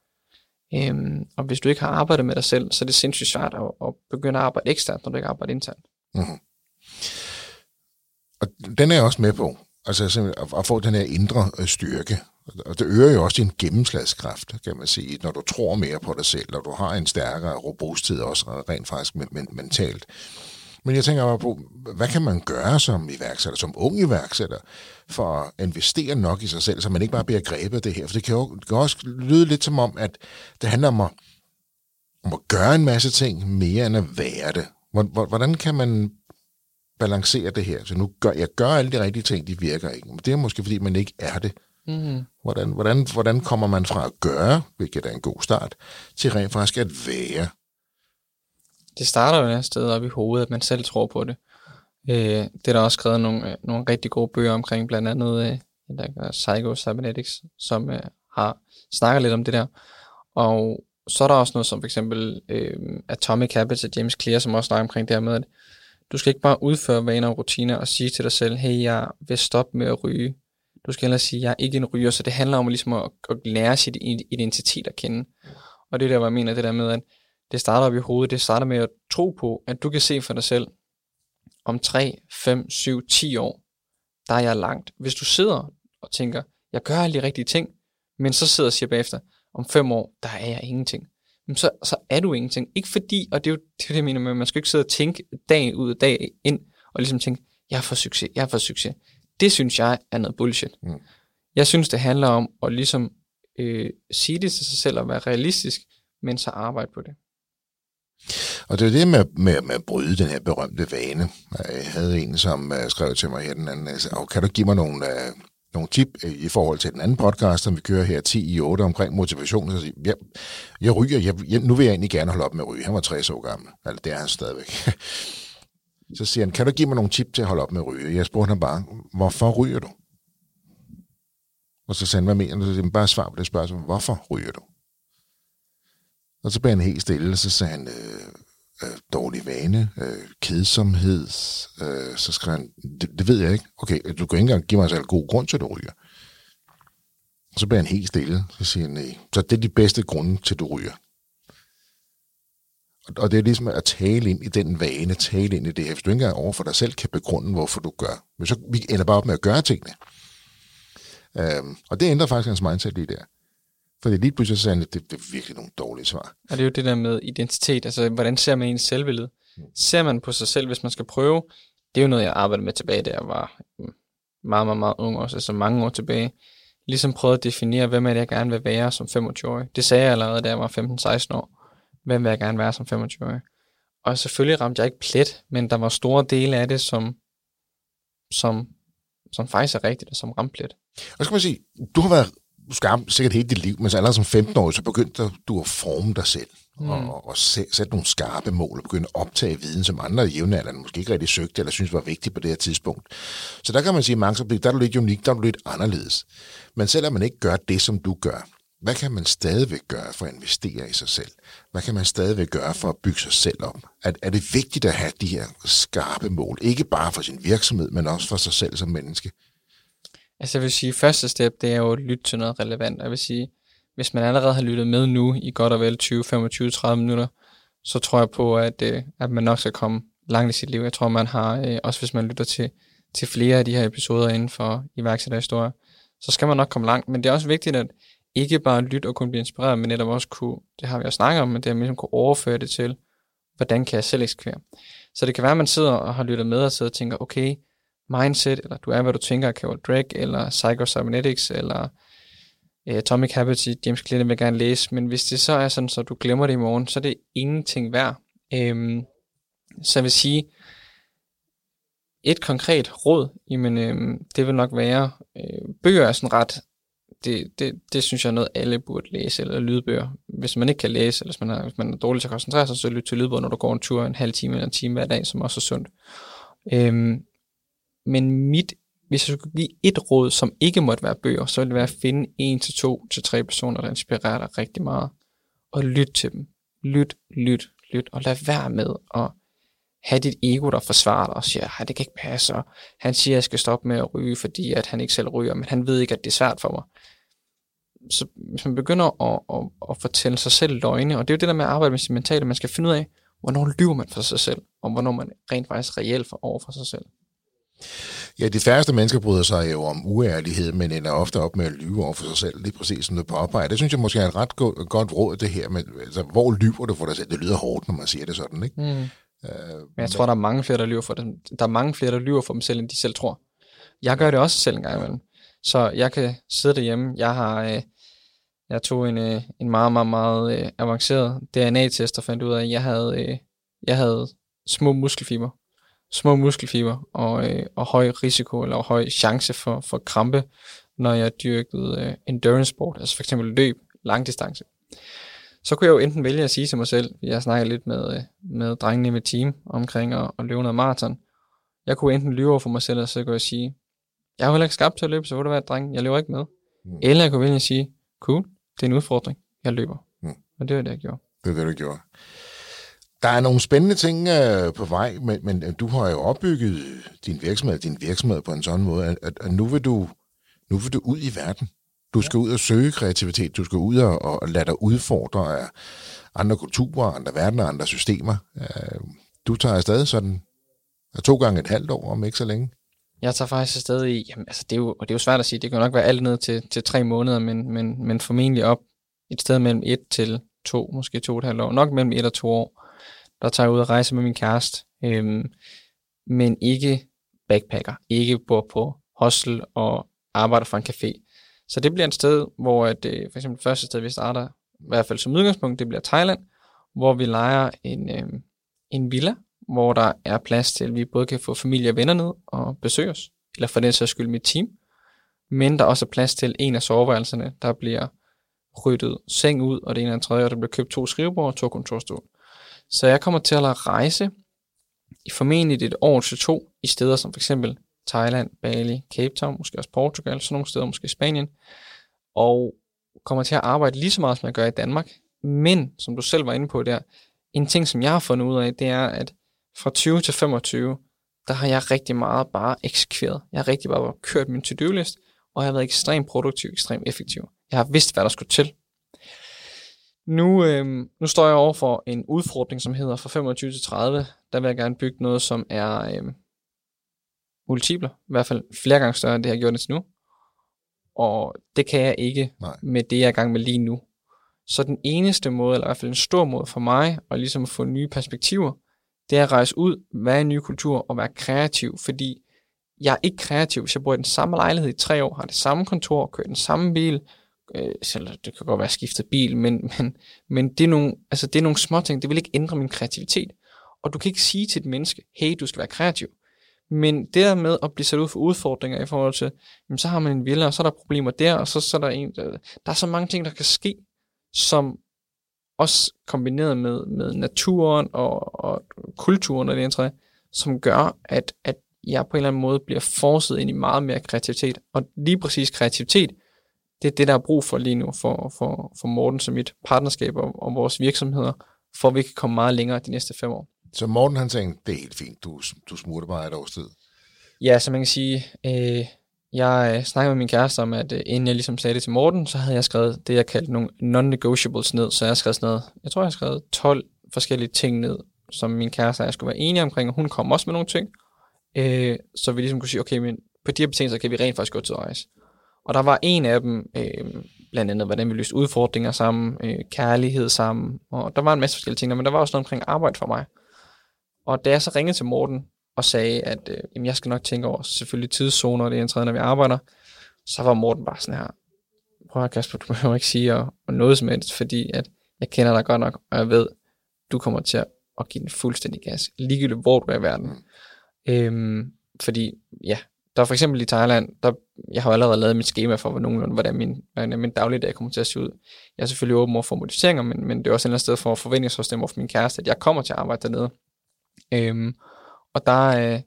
Øhm, og hvis du ikke har arbejdet med dig selv, så er det sindssygt svært at, at begynde at arbejde eksternt, når du ikke arbejder internt. Mm. Og den er jeg også med på, altså at, at få den her indre øh, styrke. Og det øger jo også din gennemslagskraft, kan man sige, når du tror mere på dig selv, og du har en stærkere robusthed også rent faktisk mentalt. Men jeg tænker bare på, hvad kan man gøre som iværksætter, som ung iværksætter, for at investere nok i sig selv, så man ikke bare bliver grebet af det her? For det kan jo det kan også lyde lidt som om, at det handler om at, om at gøre en masse ting, mere end at være det. Hvordan kan man balancere det her? Så nu gør jeg gør alle de rigtige ting, de virker ikke. Men det er måske, fordi man ikke er det. Mm. Hvordan, hvordan, hvordan kommer man fra at gøre, hvilket er en god start, til rent faktisk at være? Det starter jo et sted op i hovedet, at man selv tror på det. Øh, det er der også skrevet nogle, øh, nogle rigtig gode bøger omkring, blandt andet øh, der Psycho Cybernetics, som øh, har snakket lidt om det der. Og så er der også noget som for eksempel øh, Atomic Habits af James Clear, som også snakker omkring det her med, at du skal ikke bare udføre vaner og rutiner og sige til dig selv, hey, jeg vil stoppe med at ryge. Du skal heller sige, jeg er ikke en ryger, så det handler om ligesom at, at lære sit identitet at kende. Og det er der, hvor jeg mener det der med, at det starter op i hovedet. Det starter med at tro på, at du kan se for dig selv, om 3, 5, 7, 10 år, der er jeg langt. Hvis du sidder og tænker, jeg gør alle de rigtige ting, men så sidder og siger bagefter, om fem år, der er jeg ingenting. Men så, så er du ingenting. Ikke fordi, og det er jo det, er det jeg mener med, man skal ikke sidde og tænke dag ud og dag ind, og ligesom tænke, jeg fået succes, jeg fået succes. Det synes jeg er noget bullshit. Mm. Jeg synes, det handler om at ligesom øh, sige det til sig selv og være realistisk, men så arbejde på det. Og det er det med, med, med at bryde den her berømte vane. Jeg havde en, som øh, skrev til mig her den anden, og kan du give mig nogle, øh, nogle tip øh, i forhold til den anden podcast, som vi kører her 10 i 8 omkring motivation? Så siger, jeg, jeg ryger, jeg, jeg, nu vil jeg egentlig gerne holde op med at ryge. Han var 60 år gammel, altså det er han stadigvæk. (laughs) så siger han, kan du give mig nogle tip til at holde op med at ryge? Jeg spurgte ham bare, hvorfor ryger du? Og så sagde han, hvad mener du? Så siger han, bare svar på det spørgsmål, hvorfor ryger du? Og så blev han helt stille, så sagde han, øh, øh, dårlig vane, øh, kedsomhed, øh, så skrev han, det, det ved jeg ikke. Okay, du kan ikke engang give mig en god grund til, at du ryger. Så bliver han helt stille, så siger han, nej, så det er de bedste grunde til, at du ryger. Og det er ligesom at tale ind i den vane, tale ind i det her. Hvis du ikke engang over for dig selv kan begrunde, hvorfor du gør. Men så vi ender bare op med at gøre tingene. Øhm, og det ændrer faktisk hans mindset lige der. Fordi lige pludselig så sagde han, at det, det er virkelig nogle dårlige svar. Og det er jo det der med identitet, altså hvordan ser man ens selvbillede? Mm. Ser man på sig selv, hvis man skal prøve? Det er jo noget, jeg arbejdede med tilbage, da jeg var meget, meget, meget ung, også altså mange år tilbage. Ligesom prøvede at definere, hvem er det, jeg gerne vil være som 25-årig. Det sagde jeg allerede, da jeg var 15-16 år. Hvem vil jeg gerne være som 25-årig? Og selvfølgelig ramte jeg ikke plet, men der var store dele af det, som, som, som faktisk er rigtigt, og som ramte plet. Og skal man sige, du har været skarp sikkert hele dit liv, men så allerede som 15 år, så begyndte du at forme dig selv. Mm. Og, og sætte nogle skarpe mål og begynde at optage viden, som andre jævnaldrende måske ikke rigtig søgte eller synes var vigtigt på det her tidspunkt. Så der kan man sige, at mange der er du lidt unik, der er du lidt anderledes. Men selvom man ikke gør det, som du gør, hvad kan man stadigvæk gøre for at investere i sig selv? Hvad kan man stadigvæk gøre for at bygge sig selv op? Er, er det vigtigt at have de her skarpe mål? Ikke bare for sin virksomhed, men også for sig selv som menneske? Altså jeg vil sige, første step, det er jo at lytte til noget relevant. Jeg vil sige, hvis man allerede har lyttet med nu i godt og vel 20, 25, 30 minutter, så tror jeg på, at, øh, at man nok skal komme langt i sit liv. Jeg tror, man har, øh, også hvis man lytter til, til flere af de her episoder inden for iværksætterhistorie, så skal man nok komme langt. Men det er også vigtigt, at ikke bare lytte og kunne blive inspireret, men netop også kunne, det har vi også snakket om, men det er ligesom kunne overføre det til, hvordan kan jeg selv eksekvere. Så det kan være, at man sidder og har lyttet med og sidder og tænker, okay, mindset, eller du er, hvad du tænker af Carol Drake, eller Psycho-Cybernetics, eller uh, Atomic Habits i James Clear, vil jeg gerne læse, men hvis det så er sådan, så du glemmer det i morgen, så er det ingenting værd. Øhm, så jeg vil sige, et konkret råd, jamen, øhm, det vil nok være, øh, bøger er sådan ret, det, det, det synes jeg er noget, alle burde læse, eller lydbøger. Hvis man ikke kan læse, eller hvis man er, hvis man er dårlig til at koncentrere sig, så lyt til lydbøger, når du går en tur en halv time eller en time hver dag, som også er sundt. Øhm, men mit, hvis jeg skulle give et råd, som ikke måtte være bøger, så ville det være at finde en til to til tre personer, der inspirerer dig rigtig meget. Og lyt til dem. Lyt, lyt, lyt. Og lad være med at have dit ego, der forsvarer dig og siger, at det kan ikke passe. Og han siger, at jeg skal stoppe med at ryge, fordi at han ikke selv ryger, men han ved ikke, at det er svært for mig. Så hvis man begynder at, at, at fortælle sig selv løgne, og det er jo det der med at arbejde med sin mentale, man skal finde ud af, hvornår lyver man for sig selv, og hvornår man rent faktisk reelt for over for sig selv. Ja, de færreste mennesker bryder sig jo om uærlighed, men ender ofte op med at lyve over for sig selv, lige præcis som du påpeger. Det synes jeg måske er et ret go- godt råd, det her med, altså, hvor lyver du for dig selv? Det lyder hårdt, når man siger det sådan, ikke? Mm. Uh, men jeg tror, der er mange flere, der lyver for dem. Der er mange flere, der lyver for dem selv, end de selv tror. Jeg gør det også selv en gang imellem. Så jeg kan sidde derhjemme. Jeg har... Øh, jeg tog en, øh, en meget, meget, meget øh, avanceret DNA-test og fandt ud af, at jeg havde, øh, jeg havde små muskelfiber små muskelfiber og, øh, og høj risiko eller høj chance for, for krampe, når jeg dyrkede øh, endurance sport, altså for eksempel løb, langdistance. Så kunne jeg jo enten vælge at sige til mig selv, jeg snakker lidt med, øh, med drengene i mit team omkring at, at løbe noget maraton. Jeg kunne enten lyve over for mig selv, og så kunne jeg sige, jeg er jo heller ikke skabt til at løbe, så vil du være dreng, jeg løber ikke med. Mm. Eller jeg kunne vælge at sige, cool, det er en udfordring, jeg løber. Mm. Og det var det, jeg gjorde. Det var det, du gjorde. Der er nogle spændende ting øh, på vej, men, men øh, du har jo opbygget din virksomhed, din virksomhed på en sådan måde, at, at nu, vil du, nu vil du ud i verden. Du skal ud og søge kreativitet, du skal ud og, og lade dig udfordre af andre kulturer, andre verdener, andre systemer. Øh, du tager afsted sådan to gange et halvt år, om ikke så længe. Jeg tager faktisk afsted i, jamen, altså det er jo, og det er jo svært at sige, det kan jo nok være alt ned til, til tre måneder, men, men, men formentlig op et sted mellem et til to, måske to og et halvt år, nok mellem et og to år, der tager jeg ud og rejse med min kæreste, øhm, men ikke backpacker, ikke bor på hostel og arbejder for en café. Så det bliver et sted, hvor at, øh, for eksempel det første sted, vi starter, i hvert fald som udgangspunkt, det bliver Thailand, hvor vi leger en, øh, en villa, hvor der er plads til, at vi både kan få familie og venner ned og besøge os, eller for den sags skyld mit team, men der er også plads til en af soveværelserne, der bliver ryddet seng ud, og det ene og tredje, og der bliver købt to skrivebord og to kontorstol. Så jeg kommer til at rejse i formentlig et år til to i steder som for eksempel Thailand, Bali, Cape Town, måske også Portugal, sådan nogle steder, måske Spanien, og kommer til at arbejde lige så meget, som jeg gør i Danmark. Men, som du selv var inde på der, en ting, som jeg har fundet ud af, det er, at fra 20 til 25, der har jeg rigtig meget bare eksekveret. Jeg har rigtig bare kørt min to-do-list, og jeg har været ekstremt produktiv, ekstremt effektiv. Jeg har vidst, hvad der skulle til. Nu, øh, nu står jeg over for en udfordring, som hedder fra 25 til 30. Der vil jeg gerne bygge noget, som er øh, multipler. I hvert fald flere gange større, end det jeg har gjort indtil nu. Og det kan jeg ikke Nej. med det, jeg er i gang med lige nu. Så den eneste måde, eller i hvert fald en stor måde for mig, at ligesom få nye perspektiver, det er at rejse ud, være i en ny kultur og være kreativ, fordi jeg er ikke kreativ, hvis jeg bor i den samme lejlighed i tre år, har det samme kontor, kører den samme bil, øh, selv det kan godt være skiftet bil, men, (laughs) men, men det, er nogle, altså det er nogle små ting, det vil ikke ændre min kreativitet. Og du kan ikke sige til et menneske, hey, du skal være kreativ. Men det der med at blive sat ud for udfordringer i forhold til, jamen, så har man en villa, og så er der problemer der, og så, så er der en, der, der er så mange ting, der kan ske, som også kombineret med, med naturen og, og kulturen og det træ, som gør, at, at jeg på en eller anden måde bliver forset ind i meget mere kreativitet. Og lige præcis kreativitet, det er det, der er brug for lige nu for, for, for Morten som mit partnerskab og, og vores virksomheder, for at vi kan komme meget længere de næste fem år. Så Morten han tænkte, det er helt fint, du, du smutter bare et års tid. Ja, så man kan sige, øh, jeg øh, snakkede med min kæreste om, at øh, inden jeg ligesom sagde det til Morten, så havde jeg skrevet det, jeg kaldte nogle non-negotiables ned. Så jeg har skrevet sådan noget, jeg tror, jeg har skrevet 12 forskellige ting ned, som min kæreste og jeg skulle være enige omkring, og hun kom også med nogle ting. Øh, så vi ligesom kunne sige, okay, men på de her betingelser kan vi rent faktisk gå til rejse. Og der var en af dem, øh, blandt andet, hvordan vi løste udfordringer sammen, øh, kærlighed sammen, og der var en masse forskellige ting, men der var også noget omkring arbejde for mig. Og da jeg så ringede til Morten og sagde, at øh, jamen, jeg skal nok tænke over selvfølgelig tidszoner, det er en tredje, når vi arbejder, så var Morten bare sådan her, prøv at Kasper, du behøver ikke sige og, og noget som helst, fordi at jeg kender dig godt nok, og jeg ved, du kommer til at, at give den fuldstændig gas, ligegyldigt hvor du er i verden. Mm. Øhm, fordi, ja, der er for eksempel i Thailand, der, jeg har allerede lavet mit schema for, nogenlunde, hvordan min, hvordan min dagligdag kommer til at se ud. Jeg er selvfølgelig åben over for modificeringer, men, men det er også et eller andet sted for forventningssystemer for min kæreste, at jeg kommer til at arbejde dernede. Øhm, og der øh,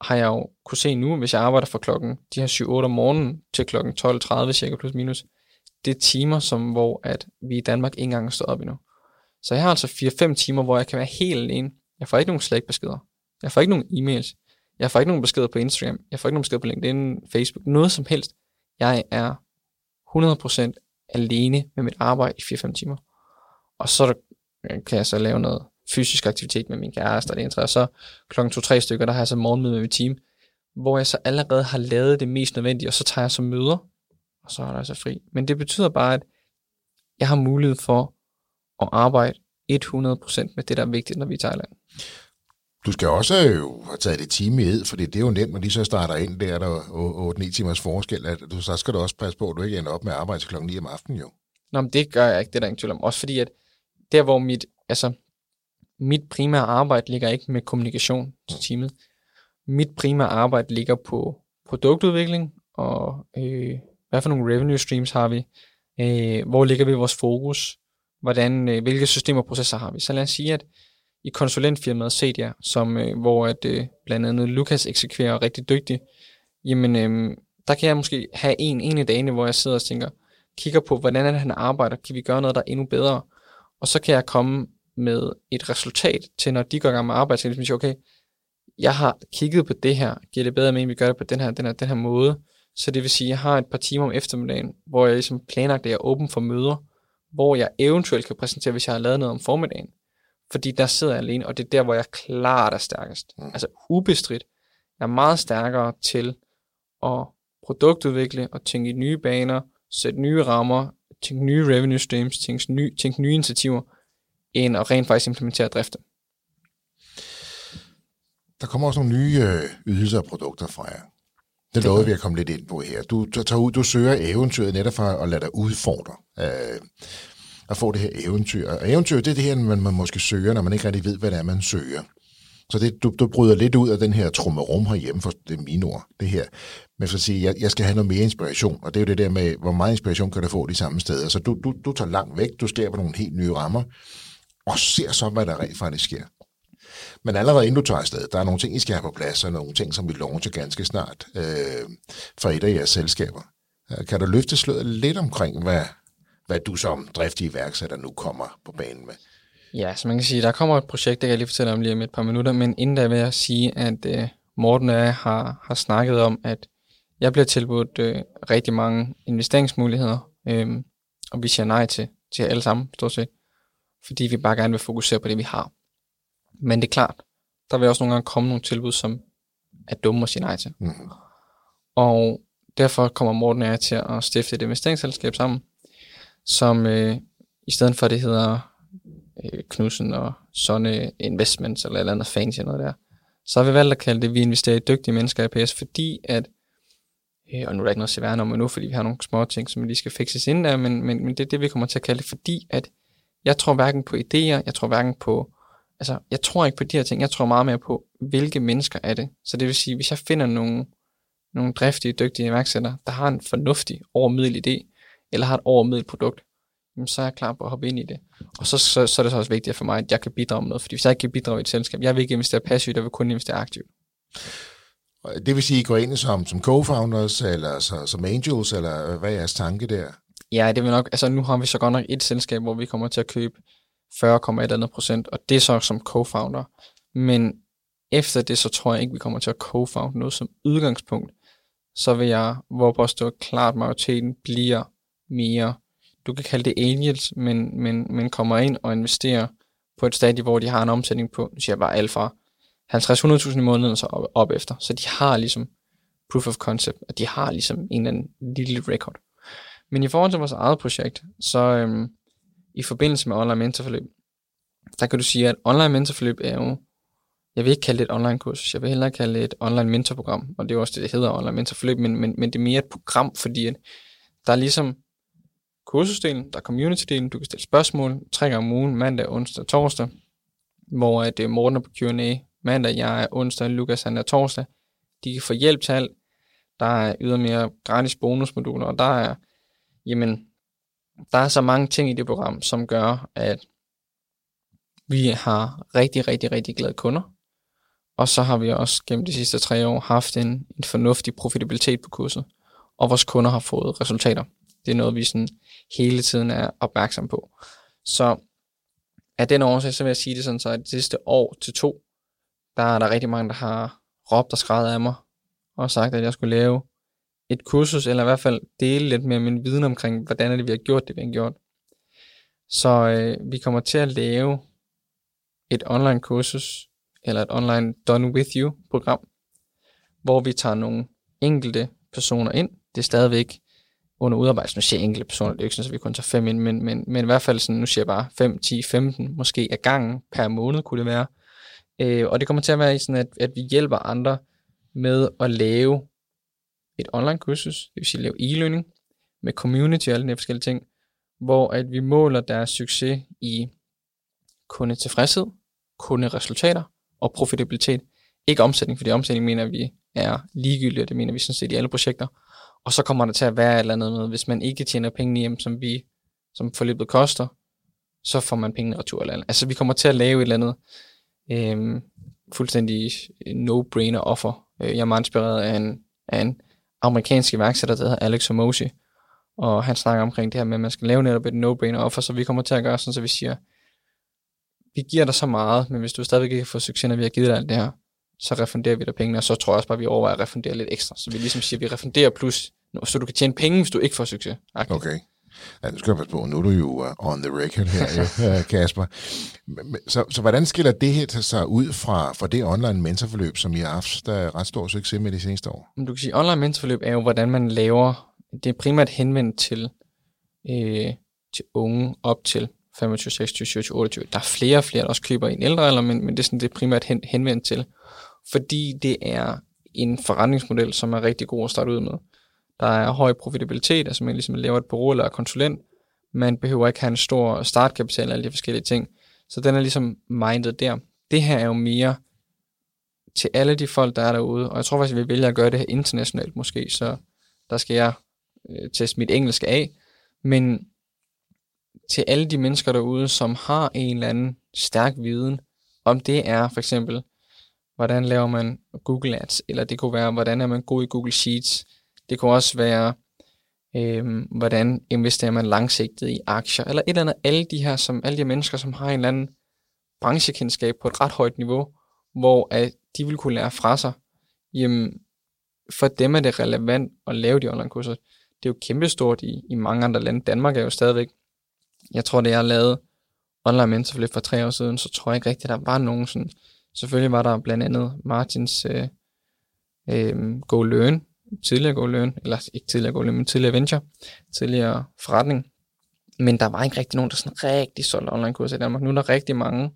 har jeg jo kunne se nu, hvis jeg arbejder fra klokken de her 7-8 om morgenen til klokken 12.30 cirka plus minus, det er timer, som, hvor at vi i Danmark ikke engang står op endnu. Så jeg har altså 4-5 timer, hvor jeg kan være helt alene. Jeg får ikke nogen Slack-beskeder. Jeg får ikke nogen e-mails. Jeg får ikke nogen beskeder på Instagram. Jeg får ikke nogen beskeder på LinkedIn, Facebook, noget som helst. Jeg er 100% alene med mit arbejde i 4-5 timer. Og så øh, kan jeg så lave noget fysisk aktivitet med min kæreste, og det er så klokken to-tre stykker, der har jeg så morgenmøde med mit team, hvor jeg så allerede har lavet det mest nødvendige, og så tager jeg så møder, og så er der så fri. Men det betyder bare, at jeg har mulighed for at arbejde 100% med det, der er vigtigt, når vi er i Thailand. Du skal også jo have taget det time i ed, for det er jo nemt, når de så starter ind, der er der 8-9 timers forskel, at du, så skal du også passe på, at du ikke ender op med at arbejde til klokken 9 om aftenen jo. Nå, men det gør jeg ikke, det er der ingen tvivl om. Også fordi, at der hvor mit, altså, mit primære arbejde ligger ikke med kommunikation til teamet. Mit primære arbejde ligger på produktudvikling, og øh, hvad for nogle revenue streams har vi, øh, hvor ligger vi vores fokus, hvordan, øh, hvilke systemer og processer har vi. Så lad os sige, at i konsulentfirmaet Cedia, som, øh, hvor at, øh, blandt andet Lukas eksekverer rigtig dygtigt, jamen øh, der kan jeg måske have en, en i dagene, hvor jeg sidder og tænker, kigger på, hvordan er det, han arbejder, kan vi gøre noget, der er endnu bedre, og så kan jeg komme med et resultat til, når de går i gang med arbejde, så ligesom siger, okay, jeg har kigget på det her, giver det bedre med, at vi gør det på den her, den her, den her måde, så det vil sige, at jeg har et par timer om eftermiddagen, hvor jeg ligesom planlagt, at jeg er åben for møder, hvor jeg eventuelt kan præsentere, hvis jeg har lavet noget om formiddagen. Fordi der sidder jeg alene, og det er der, hvor jeg klart er stærkest. Mm. Altså ubestridt. Jeg er meget stærkere til at produktudvikle og tænke i nye baner, sætte nye rammer, tænke nye revenue streams, tænke nye, tænke nye initiativer, end at rent faktisk implementere og drifte. Der kommer også nogle nye øh, ydelser og produkter fra jer. Det lovede vi at komme lidt ind på her. Du, du tager ud, du søger eventyret netop for at lade dig udfordre. Øh, at få det her eventyr. Og eventyr, det er det her, man, man måske søger, når man ikke rigtig ved, hvad det er, man søger. Så det, du, du bryder lidt ud af den her trummerum herhjemme, for det er mine ord, det her. Men for at sige, jeg, jeg skal have noget mere inspiration, og det er jo det der med, hvor meget inspiration kan du få de samme steder. Så du, du, du tager langt væk, du skaber nogle helt nye rammer, og ser så, hvad der rent faktisk sker. Men allerede inden du tager afsted, der er nogle ting, I skal have på plads, og nogle ting, som vi launcher ganske snart øh, for et af jeres selskaber. Øh, kan du løfte sløret lidt omkring, hvad, hvad du som driftig iværksætter nu kommer på banen med? Ja, så man kan sige, der kommer et projekt, det kan jeg lige fortælle om lige om et par minutter, men inden da vil jeg sige, at øh, Morten og jeg har, har snakket om, at jeg bliver tilbudt øh, rigtig mange investeringsmuligheder, øh, og vi siger nej til, til alle sammen, stort set, fordi vi bare gerne vil fokusere på det, vi har. Men det er klart, der vil også nogle gange komme nogle tilbud, som er dumme at sige nej til. Mm. Og derfor kommer Morten og jeg til at stifte et investeringsselskab sammen, som øh, i stedet for det hedder øh, Knudsen og Sonne Investments eller et eller andet fancy noget der, så har vi valgt at kalde det, vi investerer i dygtige mennesker i APS, fordi at, øh, og nu er der ikke noget at om nu, fordi vi har nogle små ting, som vi lige skal fikses ind der, men, men, men det er det, vi kommer til at kalde det, fordi at jeg tror hverken på idéer, jeg tror hverken på, altså jeg tror ikke på de her ting, jeg tror meget mere på, hvilke mennesker er det. Så det vil sige, hvis jeg finder nogle, nogle driftige, dygtige iværksættere, der har en fornuftig, overmiddel idé, eller har et overmiddel produkt, jamen, så er jeg klar på at hoppe ind i det. Og så, så, så er det så også vigtigt for mig, at jeg kan bidrage med noget, fordi hvis jeg ikke kan bidrage i et selskab, jeg vil ikke investere passivt, jeg vil kun investere aktivt. Det vil sige, at I går ind som, som co-founders, eller så, som angels, eller hvad er jeres tanke der? Ja, det vil nok, altså nu har vi så godt nok et selskab, hvor vi kommer til at købe 40,1 procent, og det er så som co-founder. Men efter det, så tror jeg ikke, vi kommer til at co-found noget som udgangspunkt. Så vil jeg, hvor påstå klart majoriteten bliver mere du kan kalde det angels, men, men, men kommer ind og investerer på et stadie, hvor de har en omsætning på, nu siger jeg bare alt fra 50-100.000 i måneden og så op, op efter. Så de har ligesom proof of concept, og de har ligesom en eller anden lille record. Men i forhold til vores eget projekt, så øhm, i forbindelse med online mentorforløb, der kan du sige, at online mentorforløb er jo, jeg vil ikke kalde det et online kursus, jeg vil hellere kalde det et online mentorprogram, og det er også det, det hedder online mentorforløb, men, men, men det er mere et program, fordi at der er ligesom kursusdelen, der er community-delen, du kan stille spørgsmål tre gange om ugen, mandag, onsdag og torsdag, hvor øh, det er Morten på Q&A, mandag, jeg er onsdag, Lukas han er torsdag. De kan få hjælp til alt. Der er ydermere gratis bonusmoduler, og der er, jamen, der er så mange ting i det program, som gør, at vi har rigtig, rigtig, rigtig glade kunder. Og så har vi også gennem de sidste tre år haft en, en fornuftig profitabilitet på kurset, og vores kunder har fået resultater. Det er noget, vi sådan hele tiden er opmærksom på. Så af den årsag, så vil jeg sige det sådan, så at det sidste år til to, der er der rigtig mange, der har råbt og skrevet af mig, og sagt, at jeg skulle lave et kursus, eller i hvert fald dele lidt mere min viden omkring, hvordan er det, vi har gjort det, vi har gjort. Så øh, vi kommer til at lave et online kursus, eller et online done with you program, hvor vi tager nogle enkelte personer ind. Det er stadigvæk under udarbejdelse. Nu siger jeg enkelte personer, det er ikke sådan, at vi kun tager fem ind, men, men, men i hvert fald sådan, nu siger jeg bare 5, 10, 15 måske af gangen per måned kunne det være. Øh, og det kommer til at være i sådan, at, at vi hjælper andre med at lave et online kursus, det vil sige lave e-learning med community og alle de forskellige ting, hvor at vi måler deres succes i kundetilfredshed, kunderesultater og profitabilitet. Ikke omsætning, fordi omsætning mener vi er ligegyldigt, og det mener vi sådan set i alle projekter. Og så kommer der til at være et eller andet med, hvis man ikke tjener penge hjem, som vi, som forløbet koster, så får man pengene retur eller andet. Altså vi kommer til at lave et eller andet øhm, øh, fuldstændig no-brainer offer. Øh, jeg er meget inspireret af en, af en amerikansk iværksætter, der hedder Alex Homosi, og han snakker omkring det her med, at man skal lave netop et no-brainer offer, så vi kommer til at gøre sådan, så vi siger, vi giver dig så meget, men hvis du stadigvæk ikke får succes, når vi har givet dig alt det her, så refunderer vi dig pengene, og så tror jeg også bare, at vi overvejer at refundere lidt ekstra. Så vi ligesom siger, at vi refunderer plus, så du kan tjene penge, hvis du ikke får succes. Okay. okay. Ja, nu skal jeg passe på, nu er du jo uh, on the record her, (laughs) Kasper. Så, så hvordan skiller det her sig ud fra, fra det online mentorforløb, som I har haft der er ret stor succes med de seneste år? Du kan sige, online mentorforløb er jo, hvordan man laver, det er primært henvendt til øh, til unge op til 25, 26, 27, 28. Der er flere og flere, der også køber i en ældre alder, men, men det er sådan det er primært hen, henvendt til. Fordi det er en forretningsmodel, som er rigtig god at starte ud med. Der er høj profitabilitet, altså man ligesom laver et bureau eller konsulent. Man behøver ikke have en stor startkapital og alle de forskellige ting. Så den er ligesom mindet der. Det her er jo mere til alle de folk, der er derude, og jeg tror faktisk, at vi vælger at gøre det her internationalt måske, så der skal jeg øh, teste mit engelsk af, men til alle de mennesker derude, som har en eller anden stærk viden, om det er for eksempel, hvordan laver man Google Ads, eller det kunne være, hvordan er man god i Google Sheets, det kunne også være, øh, hvordan investerer man langsigtet i aktier, eller et eller andet, alle de her, som, alle de mennesker, som har en eller anden branchekendskab på et ret højt niveau, hvor at de vil kunne lære fra sig, jamen, for dem er det relevant at lave de online kurser. Det er jo kæmpestort i, i mange andre lande. Danmark er jo stadigvæk, jeg tror, det jeg lavede online mentorflip for tre år siden, så tror jeg ikke rigtigt, der var nogen sådan, selvfølgelig var der blandt andet Martins øh, øh, Go Learn, tidligere Go eller ikke tidligere Go men tidligere Venture, tidligere forretning, men der var ikke rigtig nogen, der sådan rigtig solgte online kurser i Danmark. Nu er der rigtig mange,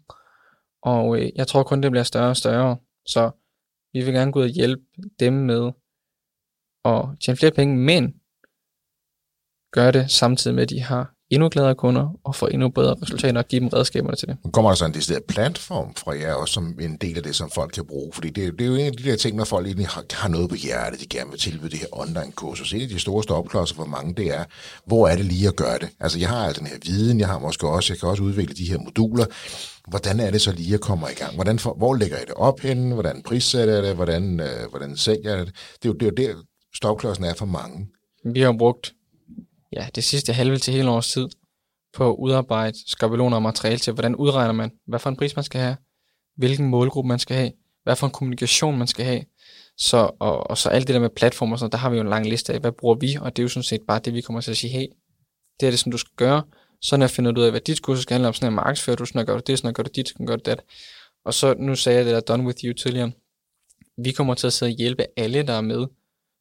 og øh, jeg tror kun, det bliver større og større. Så vi vil gerne gå ud og hjælpe dem med at tjene flere penge, men gør det samtidig med, at de har endnu gladere kunder og få endnu bedre resultater og give dem redskaberne til det. Nu kommer der så en decideret platform fra jer også som en del af det, som folk kan bruge. Fordi det, det er jo en af de der ting, når folk egentlig har, har noget på hjertet, de gerne vil tilbyde det her online kursus. En af de store stopklodser for mange, det er, hvor er det lige at gøre det? Altså jeg har al den her viden, jeg har måske også, jeg kan også udvikle de her moduler. Hvordan er det så lige at komme i gang? Hvordan for, hvor lægger jeg det op henne? Hvordan prissætter jeg det? Hvordan, øh, hvordan sælger jeg det? Det er jo, det er jo der, stopklodsen er for mange. Vi har brugt ja, det sidste halve til hele års tid på at udarbejde skabeloner og materiale til, hvordan udregner man, hvad for en pris man skal have, hvilken målgruppe man skal have, hvad for en kommunikation man skal have. Så, og, og så alt det der med platformer, så der har vi jo en lang liste af, hvad bruger vi, og det er jo sådan set bare det, vi kommer til at sige, hey, det er det, som du skal gøre, så når jeg finder ud af, hvad dit kursus skal handle om, sådan en markedsfører du, sådan gør du det, sådan gør du dit, sådan gør du det. Og så nu sagde jeg det der done with you tidligere. Vi kommer til at sidde og hjælpe alle, der er med,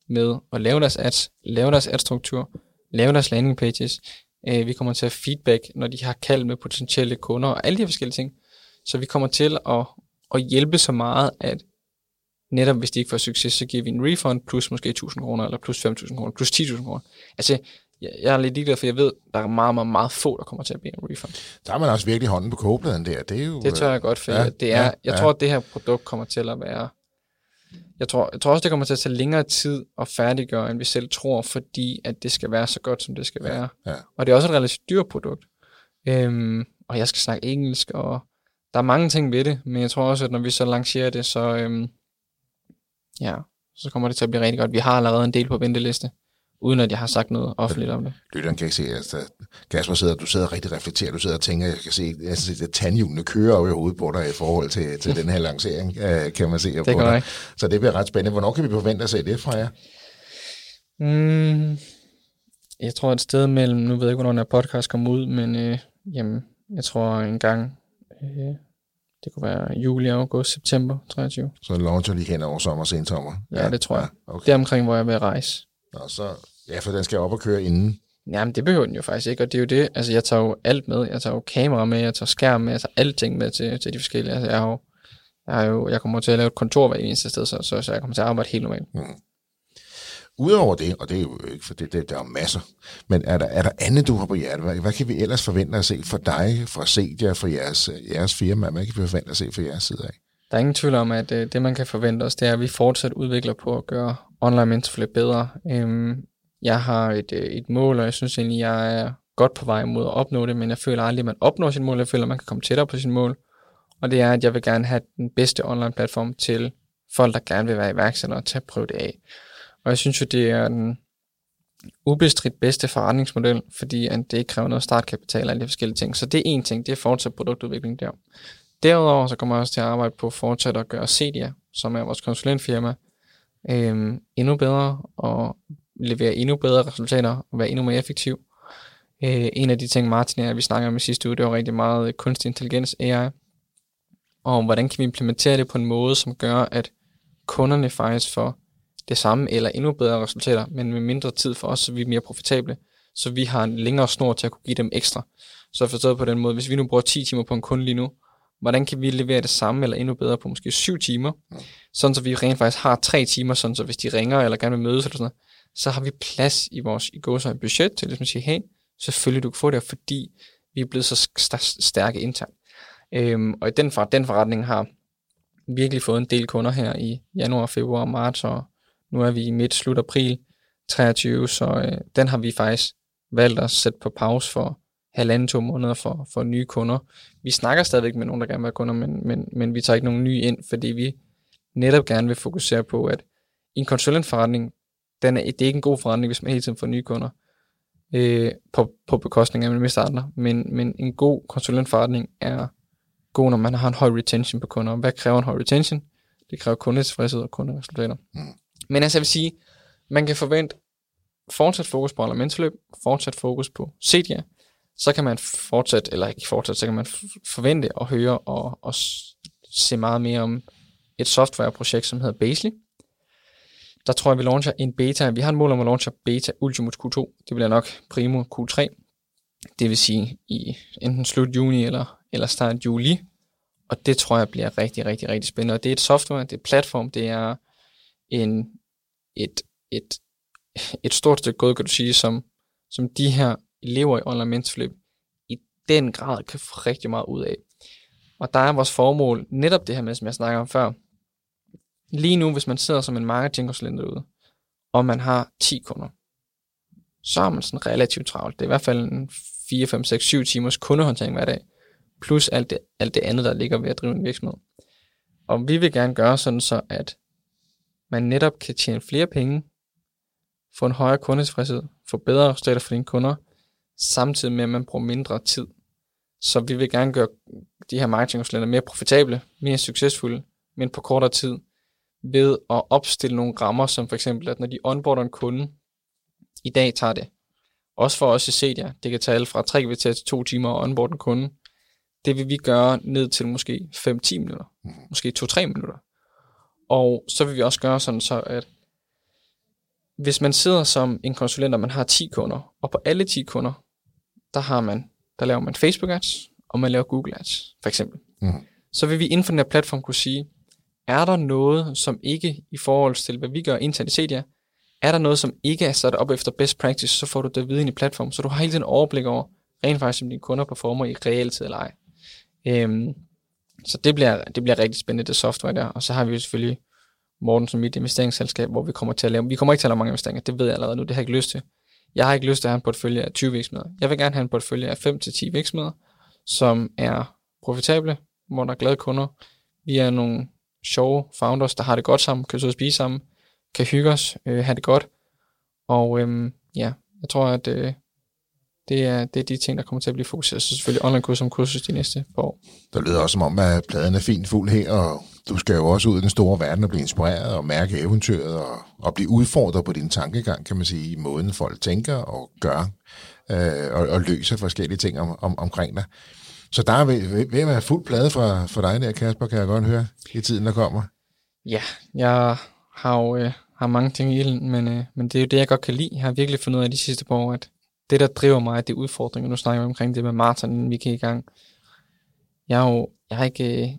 med at lave deres ads, lave deres ad-struktur, lave deres landing pages. Øh, vi kommer til at feedback, når de har kald med potentielle kunder og alle de forskellige ting. Så vi kommer til at, at hjælpe så meget, at netop hvis de ikke får succes, så giver vi en refund plus måske 1000 kroner, eller plus 5000 kroner, plus 10.000 kroner. Altså, jeg er lidt ligeglad, for jeg ved, der er meget, meget, meget få, der kommer til at blive en refund. Der har man også virkelig hånden på kogepladen der. Det, er jo, det tør jeg godt, for ja, det er, ja, jeg ja. tror, at det her produkt kommer til at være jeg tror, jeg tror også, det kommer til at tage længere tid at færdiggøre, end vi selv tror, fordi at det skal være så godt, som det skal være. Ja. Og det er også et relativt dyrt produkt. Øhm, og jeg skal snakke engelsk, og der er mange ting ved det, men jeg tror også, at når vi så lancerer det, så, øhm, ja, så kommer det til at blive rigtig godt. Vi har allerede en del på venteliste uden at jeg har sagt noget offentligt om det. Lytteren kan ikke se, at altså, Kasper sidder, du sidder rigtig reflekteret, du sidder og tænker, jeg kan se, jeg synes, at tandhjulene kører over i hovedet på dig i forhold til, til den her (laughs) lancering, øh, kan man se. Det kan dig. Så det bliver ret spændende. Hvornår kan vi forvente at se det fra jer? Mm, jeg tror et sted mellem, nu ved jeg ikke, hvornår den her podcast kommer ud, men øh, jamen, jeg tror en gang, øh, det kunne være juli, august, september 23. Så launcher lige hen over sommer, sensommer? Ja, ja, det tror jeg. Ja, okay. Det er omkring, hvor jeg vil rejse. Nå, så, ja, for den skal op og køre inden. Jamen, det behøver den jo faktisk ikke, og det er jo det, altså jeg tager jo alt med, jeg tager jo kamera med, jeg tager skærm med, jeg tager alting med til, til de forskellige, altså jeg har jo, jeg, har jo, jeg kommer til at lave et kontor hver eneste sted, så, så, så jeg kommer til at arbejde helt normalt. Mm. Udover det, og det er jo ikke, for det, det, der er masser, men er der, er der andet, du har på hjertet? Hvad, hvad kan vi ellers forvente at se for dig, for Sedia, for jeres, jeres firma? Hvad kan vi forvente at se fra jeres side af? Der er ingen tvivl om, at øh, det, man kan forvente os, det er, at vi fortsat udvikler på at gøre online mentorflip bedre. Øhm, jeg har et, øh, et mål, og jeg synes egentlig, jeg er godt på vej mod at opnå det, men jeg føler aldrig, at man opnår sit mål. Jeg føler, at man kan komme tættere på sit mål. Og det er, at jeg vil gerne have den bedste online platform til folk, der gerne vil være iværksættere og tage prøve det af. Og jeg synes jo, det er den ubestridt bedste forretningsmodel, fordi at det ikke kræver noget startkapital og alle de forskellige ting. Så det er en ting, det er fortsat produktudvikling der. Derudover så kommer jeg også til at arbejde på fortsat at gøre Cedia, som er vores konsulentfirma, øhm, endnu bedre og levere endnu bedre resultater og være endnu mere effektiv. Øh, en af de ting, Martin og jeg, vi snakker om i sidste uge, det var rigtig meget øh, kunstig intelligens, AI, og hvordan kan vi implementere det på en måde, som gør, at kunderne faktisk får det samme eller endnu bedre resultater, men med mindre tid for os, så vi er mere profitable. så vi har en længere snor til at kunne give dem ekstra. Så forstået på den måde, hvis vi nu bruger 10 timer på en kunde lige nu, hvordan kan vi levere det samme eller endnu bedre på måske 7 timer, sådan så vi rent faktisk har 3 timer, sådan så hvis de ringer eller gerne vil mødes eller sådan noget, så har vi plads i vores i gåsøjne budget til ligesom at sige, hey, selvfølgelig du kan få det, fordi vi er blevet så stærke internt. Øhm, og i den, for, den forretning har virkelig fået en del kunder her i januar, februar, marts, og nu er vi i midt, slut april 23, så øh, den har vi faktisk valgt at sætte på pause for halvanden, to måneder for, for nye kunder. Vi snakker stadigvæk med nogen, der gerne vil være kunder, men, men, men vi tager ikke nogen nye ind, fordi vi netop gerne vil fokusere på, at en konsulentforretning, den er, det er ikke en god forretning, hvis man hele tiden får nye kunder øh, på, på bekostning af, at man mister andre. Men, men en god konsulentforretning er god, når man har en høj retention på kunder. Hvad kræver en høj retention? Det kræver kundetilfredshed og kunderesultater. Mm. Men altså jeg vil sige, man kan forvente fortsat fokus på elementløb, fortsat fokus på CDA, så kan man fortsat, eller ikke fortsat, så kan man forvente at høre og, og se meget mere om et softwareprojekt, som hedder Basely. Der tror jeg, vi launcher en beta. Vi har en mål om at launche beta Ultimus Q2. Det bliver nok primo Q3. Det vil sige i enten slut juni eller, eller start juli. Og det tror jeg bliver rigtig, rigtig, rigtig spændende. Og det er et software, det er et platform, det er en, et, et, et stort stykke god, kan du sige, som, som de her elever i online mentorløb i den grad kan få rigtig meget ud af. Og der er vores formål netop det her med, som jeg snakker om før. Lige nu, hvis man sidder som en marketingkonsulent derude, og man har 10 kunder, så er man sådan relativt travlt. Det er i hvert fald en 4, 5, 6, 7 timers kundehåndtering hver dag, plus alt det, alt det andet, der ligger ved at drive en virksomhed. Og vi vil gerne gøre sådan så, at man netop kan tjene flere penge, få en højere kundetilfredshed, få bedre resultater for dine kunder, samtidig med, at man bruger mindre tid. Så vi vil gerne gøre de her marketingkonsulenter mere profitable, mere succesfulde, men på kortere tid, ved at opstille nogle rammer, som for eksempel, at når de onboarder en kunde, i dag tager det, også for os i Cedia, det kan tage alt fra 3 kvarter til 2 timer at onboarde en kunde, det vil vi gøre ned til måske 5-10 minutter, mm. måske 2-3 minutter. Og så vil vi også gøre sådan så, at hvis man sidder som en konsulent, og man har 10 kunder, og på alle 10 kunder, der har man, der laver man Facebook ads, og man laver Google ads, for eksempel. Mm. Så vil vi inden for den her platform kunne sige, er der noget, som ikke i forhold til, hvad vi gør internt i Cedia, er der noget, som ikke er sat op efter best practice, så får du det videre ind i platformen, så du har hele tiden overblik over, rent faktisk, om dine kunder performer i realtid eller ej. Øhm, så det bliver, det bliver rigtig spændende, det software der. Og så har vi jo selvfølgelig Morten som mit investeringsselskab, hvor vi kommer til at lave, vi kommer ikke til at lave mange investeringer, det ved jeg allerede nu, det har jeg ikke lyst til. Jeg har ikke lyst til at have en portefølje af 20 virksomheder. Jeg vil gerne have en portefølje af 5-10 virksomheder, som er profitable, hvor der er glade kunder. Vi er nogle sjove founders, der har det godt sammen, kan så spise sammen, kan hygge os, øh, have det godt. Og øhm, ja, jeg tror, at øh, det er, det er de ting, der kommer til at blive fokuseret. Så selvfølgelig online kursus som kursus de næste par år. Der lyder også som om, at pladen er fint fuld her, og du skal jo også ud i den store verden og blive inspireret og mærke eventyret og, og blive udfordret på din tankegang, kan man sige, i måden folk tænker og gør øh, og, og løser forskellige ting om, om, omkring dig. Så der er ved, ved at være fuld plade fra, for dig der, Kasper, kan jeg godt høre, i tiden, der kommer. Ja, jeg har jo øh, har mange ting i ilden, men, øh, men det er jo det, jeg godt kan lide. Jeg har virkelig fundet ud af de sidste par år, at det, der driver mig, det er udfordringer. Nu snakker vi omkring det med Martin, inden vi kan i gang. Jeg er jo, jeg har ikke, øh,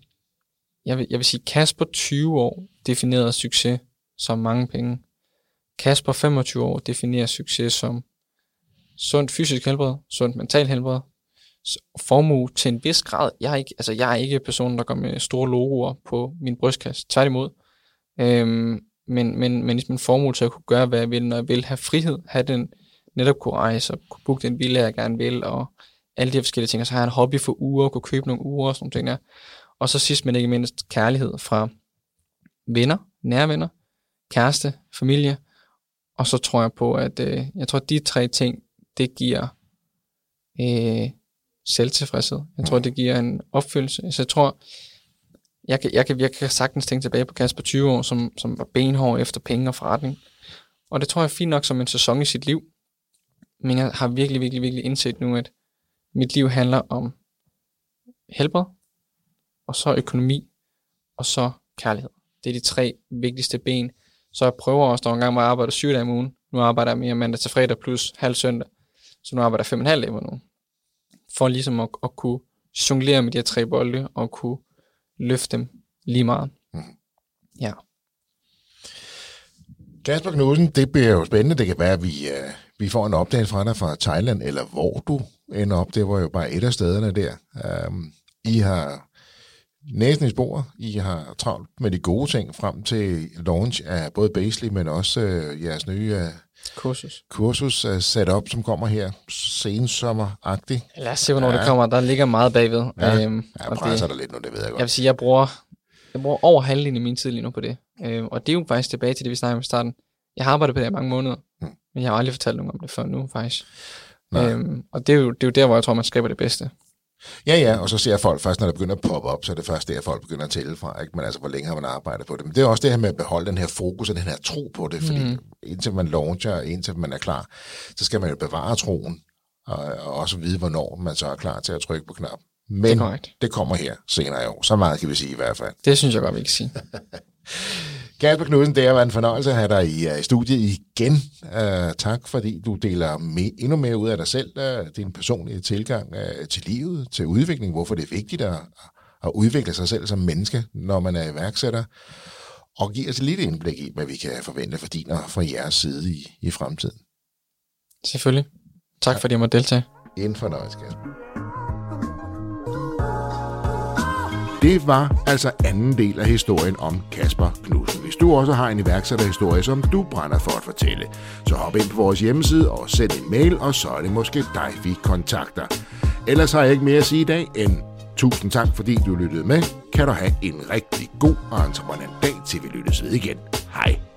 jeg vil, jeg vil sige, Kasper 20 år definerer succes som mange penge. Kasper 25 år definerer succes som sundt fysisk helbred, sundt mental helbred, formue til en vis grad. Jeg er ikke, altså jeg er ikke personen, der går med store logoer på min brystkasse. Tværtimod. Øhm, men, men, men ligesom en formue til at kunne gøre, hvad jeg vil, når jeg vil have frihed, have den netop kunne rejse og kunne booke den villa, jeg gerne vil, og alle de her forskellige ting. Og så har jeg en hobby for uger, kunne købe nogle uger og sådan nogle ting der. Og så sidst men ikke mindst kærlighed fra venner, nære venner, kæreste, familie. Og så tror jeg på, at øh, jeg tror, at de tre ting, det giver øh, selvtilfredshed. Jeg tror, det giver en opfyldelse. Så jeg tror, jeg kan, jeg kan, jeg kan sagtens tænke tilbage på Kasper 20 år, som, som var benhård efter penge og forretning. Og det tror jeg er fint nok som en sæson i sit liv. Men jeg har virkelig, virkelig, virkelig indset nu, at mit liv handler om helbred, og så økonomi, og så kærlighed. Det er de tre vigtigste ben. Så jeg prøver også, der en gang, hvor jeg arbejder syv dage om ugen. Nu arbejder jeg mere mandag til fredag plus halv søndag. Så nu arbejder jeg fem og en halv nu. For ligesom at, at kunne jonglere med de her tre bolde, og kunne løfte dem lige meget. Mm. Ja. Kasper Knudsen, det bliver jo spændende. Det kan være, at vi, uh, vi får en opdagelse fra dig fra Thailand, eller hvor du ender op. Det var jo bare et af stederne der. Um, I har næsen i spor. I har travlt med de gode ting frem til launch af både Basely, men også uh, jeres nye uh, kursus, kursus uh, setup, som kommer her sensommer-agtigt. Lad os se, hvornår ja. det kommer. Der ligger meget bagved. Ja, um, jeg presser dig lidt nu, det ved jeg godt. Jeg vil sige, jeg bruger, jeg bruger over halvdelen af min tid lige nu på det. Um, og det er jo faktisk tilbage til det, vi snakkede om i starten. Jeg har arbejdet på det i mange måneder, hmm. men jeg har aldrig fortalt nogen om det før nu, faktisk. Um, og det er, jo, det er jo der, hvor jeg tror, man skaber det bedste. Ja, ja, og så ser folk først, når det begynder at poppe op, så er det først der, folk begynder at tælle fra, ikke? men altså, hvor længe har man arbejdet på det. Men det er også det her med at beholde den her fokus og den her tro på det, fordi mm. indtil man launcher, indtil man er klar, så skal man jo bevare troen, og, og også vide, hvornår man så er klar til at trykke på knap. Men det, det kommer her senere i år. Så meget kan vi sige i hvert fald. Det synes jeg godt, vi kan sige. (laughs) Kasper Knudsen, det har været en fornøjelse at have dig i, uh, studiet igen. Uh, tak, fordi du deler med, endnu mere ud af dig selv, uh, din personlige tilgang uh, til livet, til udvikling, hvorfor det er vigtigt at, at udvikle sig selv som menneske, når man er iværksætter, og giver os lidt indblik i, hvad vi kan forvente for din og fra jeres side i, i fremtiden. Selvfølgelig. Tak, fordi jeg måtte deltage. En fornøjelse, Kasper. Det var altså anden del af historien om Kasper Knudsen. Hvis du også har en iværksætterhistorie, som du brænder for at fortælle, så hop ind på vores hjemmeside og send en mail, og så er det måske dig, vi kontakter. Ellers har jeg ikke mere at sige i dag end tusind tak, fordi du lyttede med. Kan du have en rigtig god og entreprenant dag, til vi lyttes ved igen. Hej.